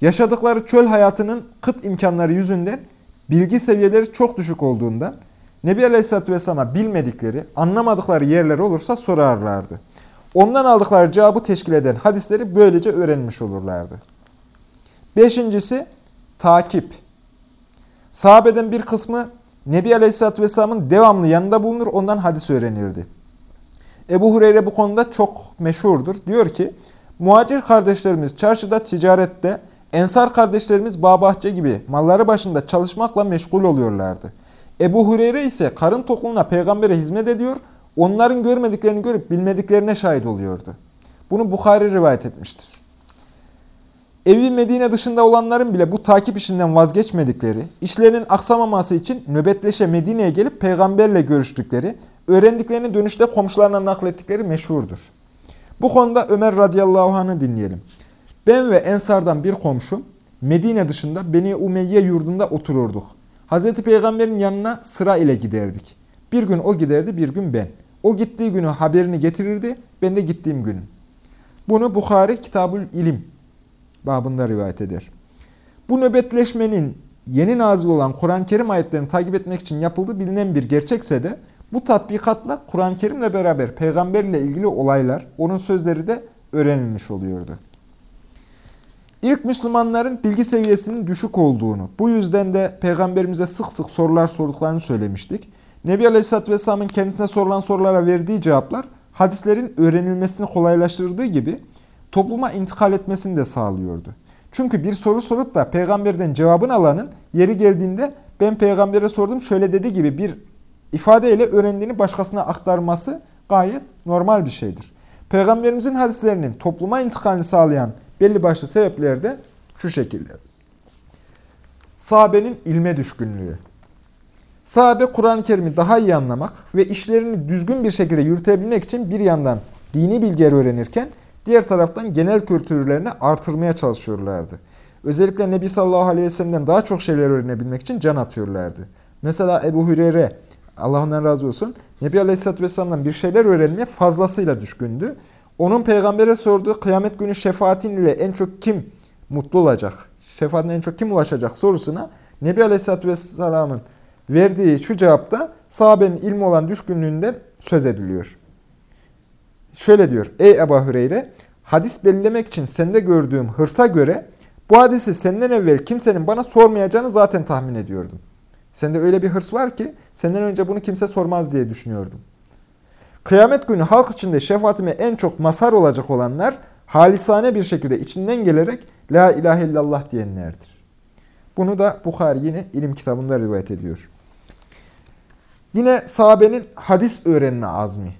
Yaşadıkları çöl hayatının kıt imkanları yüzünden bilgi seviyeleri çok düşük olduğundan Nebi Aleyhisselatü Vesselam'a bilmedikleri, anlamadıkları yerler olursa sorarlardı. Ondan aldıkları cevabı teşkil eden hadisleri böylece öğrenmiş olurlardı. Beşincisi takip. Sahabeden bir kısmı Nebi Aleyhisselatü Vesselam'ın devamlı yanında bulunur, ondan hadis öğrenirdi. Ebu Hureyre bu konuda çok meşhurdur. Diyor ki, muhacir kardeşlerimiz çarşıda ticarette, ensar kardeşlerimiz bağ bahçe gibi malları başında çalışmakla meşgul oluyorlardı. Ebu Hureyre ise karın tokluğuna peygambere hizmet ediyor, onların görmediklerini görüp bilmediklerine şahit oluyordu. Bunu Bukhari rivayet etmiştir. Evi Medine dışında olanların bile bu takip işinden vazgeçmedikleri, işlerinin aksamaması için nöbetleşe Medine'ye gelip peygamberle görüştükleri, öğrendiklerini dönüşte komşularına naklettikleri meşhurdur. Bu konuda Ömer radıyallahu anh'ı dinleyelim. Ben ve Ensar'dan bir komşum Medine dışında Beni Umeyye yurdunda otururduk. Hazreti Peygamber'in yanına sıra ile giderdik. Bir gün o giderdi, bir gün ben. O gittiği günü haberini getirirdi, ben de gittiğim günün. Bunu Bukhari Kitabül İlim babında rivayet eder. Bu nöbetleşmenin yeni nazil olan Kur'an-ı Kerim ayetlerini takip etmek için yapıldığı bilinen bir gerçekse de bu tatbikatla Kur'an-ı Kerim'le beraber peygamberle ilgili olaylar, onun sözleri de öğrenilmiş oluyordu. İlk Müslümanların bilgi seviyesinin düşük olduğunu, bu yüzden de peygamberimize sık sık sorular sorduklarını söylemiştik. Nebi Aleyhisselatü Vesselam'ın kendisine sorulan sorulara verdiği cevaplar, hadislerin öğrenilmesini kolaylaştırdığı gibi topluma intikal etmesini de sağlıyordu. Çünkü bir soru sorup da peygamberden cevabını alanın yeri geldiğinde ben peygambere sordum şöyle dedi gibi bir ifadeyle öğrendiğini başkasına aktarması gayet normal bir şeydir. Peygamberimizin hadislerinin topluma intikalini sağlayan belli başlı sebepler de şu şekilde. Sahabenin ilme düşkünlüğü. Sahabe Kur'an-ı Kerim'i daha iyi anlamak ve işlerini düzgün bir şekilde yürütebilmek için bir yandan dini bilgileri öğrenirken diğer taraftan genel kültürlerini artırmaya çalışıyorlardı. Özellikle Nebi sallallahu aleyhi ve sellem'den daha çok şeyler öğrenebilmek için can atıyorlardı. Mesela Ebu Hüreyre, Allah ondan razı olsun, Nebi aleyhisselatü vesselam'dan bir şeyler öğrenmeye fazlasıyla düşkündü. Onun peygambere sorduğu kıyamet günü şefaatin ile en çok kim mutlu olacak, şefaatine en çok kim ulaşacak sorusuna Nebi aleyhisselatü vesselamın verdiği şu cevapta sahabenin ilmi olan düşkünlüğünden söz ediliyor. Şöyle diyor. Ey Ebu Hüreyre, hadis belirlemek için sende gördüğüm hırsa göre bu hadisi senden evvel kimsenin bana sormayacağını zaten tahmin ediyordum. Sende öyle bir hırs var ki senden önce bunu kimse sormaz diye düşünüyordum. Kıyamet günü halk içinde şefaatime en çok mazhar olacak olanlar halisane bir şekilde içinden gelerek La ilahe illallah diyenlerdir. Bunu da Bukhari yine ilim kitabında rivayet ediyor. Yine sahabenin hadis öğrenme azmi.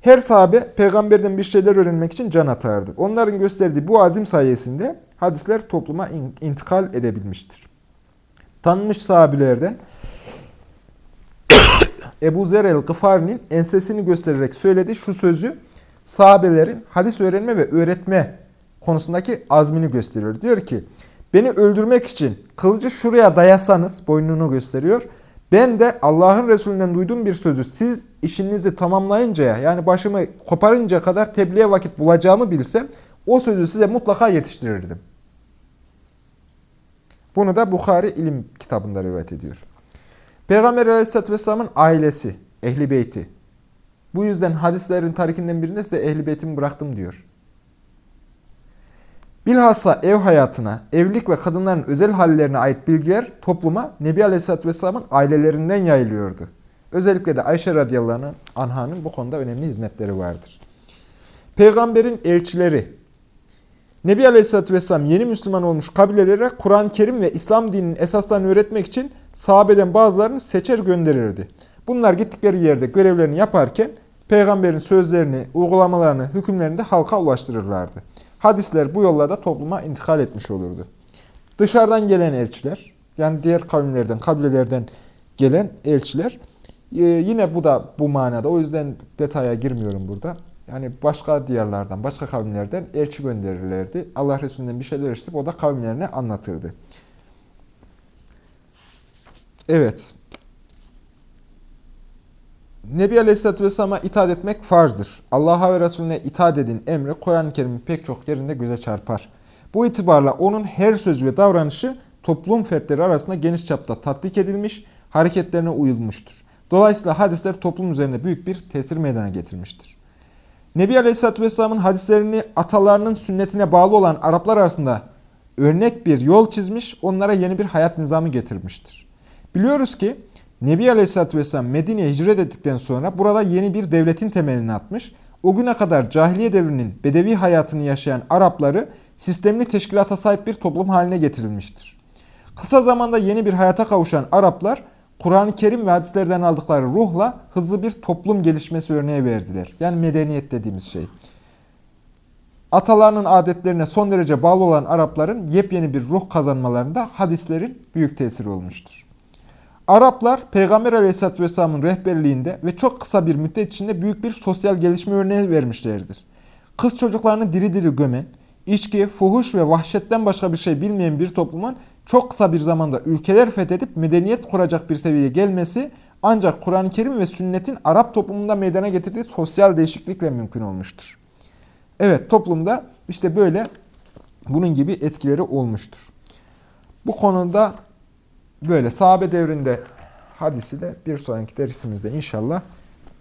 Her sahabe peygamberden bir şeyler öğrenmek için can atardı. Onların gösterdiği bu azim sayesinde hadisler topluma intikal edebilmiştir. Tanınmış sahabilerden Ebu Zer el-Gıfari'nin ensesini göstererek söylediği şu sözü sahabelerin hadis öğrenme ve öğretme konusundaki azmini gösteriyor. Diyor ki, beni öldürmek için kılıcı şuraya dayasanız, boynunu gösteriyor. Ben de Allah'ın Resulünden duyduğum bir sözü siz işinizi tamamlayıncaya yani başımı koparınca kadar tebliğe vakit bulacağımı bilsem o sözü size mutlaka yetiştirirdim. Bunu da Bukhari ilim kitabında rivayet ediyor. Peygamber aleyhissalatü vesselamın ailesi, ehli beyti. Bu yüzden hadislerin tarikinden birinde size ehli beytimi bıraktım diyor. Bilhassa ev hayatına, evlilik ve kadınların özel hallerine ait bilgiler topluma Nebi Aleyhisselatü Vesselam'ın ailelerinden yayılıyordu. Özellikle de Ayşe radıyallahu anh'ın bu konuda önemli hizmetleri vardır. Peygamberin elçileri, Nebi Aleyhisselatü Vesselam yeni Müslüman olmuş kabilelere Kur'an-ı Kerim ve İslam dininin esaslarını öğretmek için sahabeden bazılarını seçer gönderirdi. Bunlar gittikleri yerde görevlerini yaparken peygamberin sözlerini, uygulamalarını, hükümlerini de halka ulaştırırlardı. Hadisler bu yolla da topluma intikal etmiş olurdu. Dışarıdan gelen elçiler, yani diğer kavimlerden, kabilelerden gelen elçiler, e, yine bu da bu manada. O yüzden detaya girmiyorum burada. Yani başka diyarlardan, başka kavimlerden elçi gönderirlerdi. Allah Resulü'nden bir şeyler işitip o da kavimlerine anlatırdı. Evet. Nebi Aleyhisselatü Vesselam'a itaat etmek farzdır. Allah'a ve Resulüne itaat edin emri Kur'an-ı Kerim'in pek çok yerinde göze çarpar. Bu itibarla onun her sözü ve davranışı toplum fertleri arasında geniş çapta tatbik edilmiş, hareketlerine uyulmuştur. Dolayısıyla hadisler toplum üzerinde büyük bir tesir meydana getirmiştir. Nebi Aleyhisselatü Vesselam'ın hadislerini atalarının sünnetine bağlı olan Araplar arasında örnek bir yol çizmiş, onlara yeni bir hayat nizamı getirmiştir. Biliyoruz ki Nebi Aleyhisselatü Vesselam Medine'ye hicret ettikten sonra burada yeni bir devletin temelini atmış. O güne kadar cahiliye devrinin bedevi hayatını yaşayan Arapları sistemli teşkilata sahip bir toplum haline getirilmiştir. Kısa zamanda yeni bir hayata kavuşan Araplar, Kur'an-ı Kerim ve hadislerden aldıkları ruhla hızlı bir toplum gelişmesi örneği verdiler. Yani medeniyet dediğimiz şey. Atalarının adetlerine son derece bağlı olan Arapların yepyeni bir ruh kazanmalarında hadislerin büyük tesiri olmuştur. Araplar Peygamber Aleyhisselatü Vesselam'ın rehberliğinde ve çok kısa bir müddet içinde büyük bir sosyal gelişme örneği vermişlerdir. Kız çocuklarını diri diri gömen, içki, fuhuş ve vahşetten başka bir şey bilmeyen bir toplumun çok kısa bir zamanda ülkeler fethedip medeniyet kuracak bir seviyeye gelmesi ancak Kur'an-ı Kerim ve sünnetin Arap toplumunda meydana getirdiği sosyal değişiklikle mümkün olmuştur. Evet toplumda işte böyle bunun gibi etkileri olmuştur. Bu konuda böyle sahabe devrinde hadisi de bir sonraki dersimizde inşallah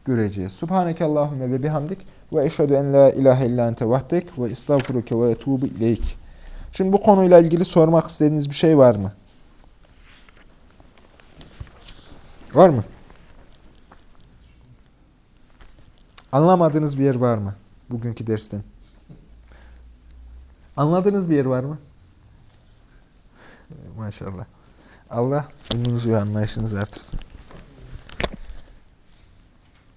göreceğiz. Subhaneke Allahümme ve bihamdik ve eşhedü en la ilahe illa ente vahdek ve estağfuruke ve etubu ileyk. Şimdi bu konuyla ilgili sormak istediğiniz bir şey var mı? Var mı? Anlamadığınız bir yer var mı? Bugünkü dersten. Anladığınız bir yer var mı? Maşallah. Allah ilminizi ve anlayışınızı artırsın.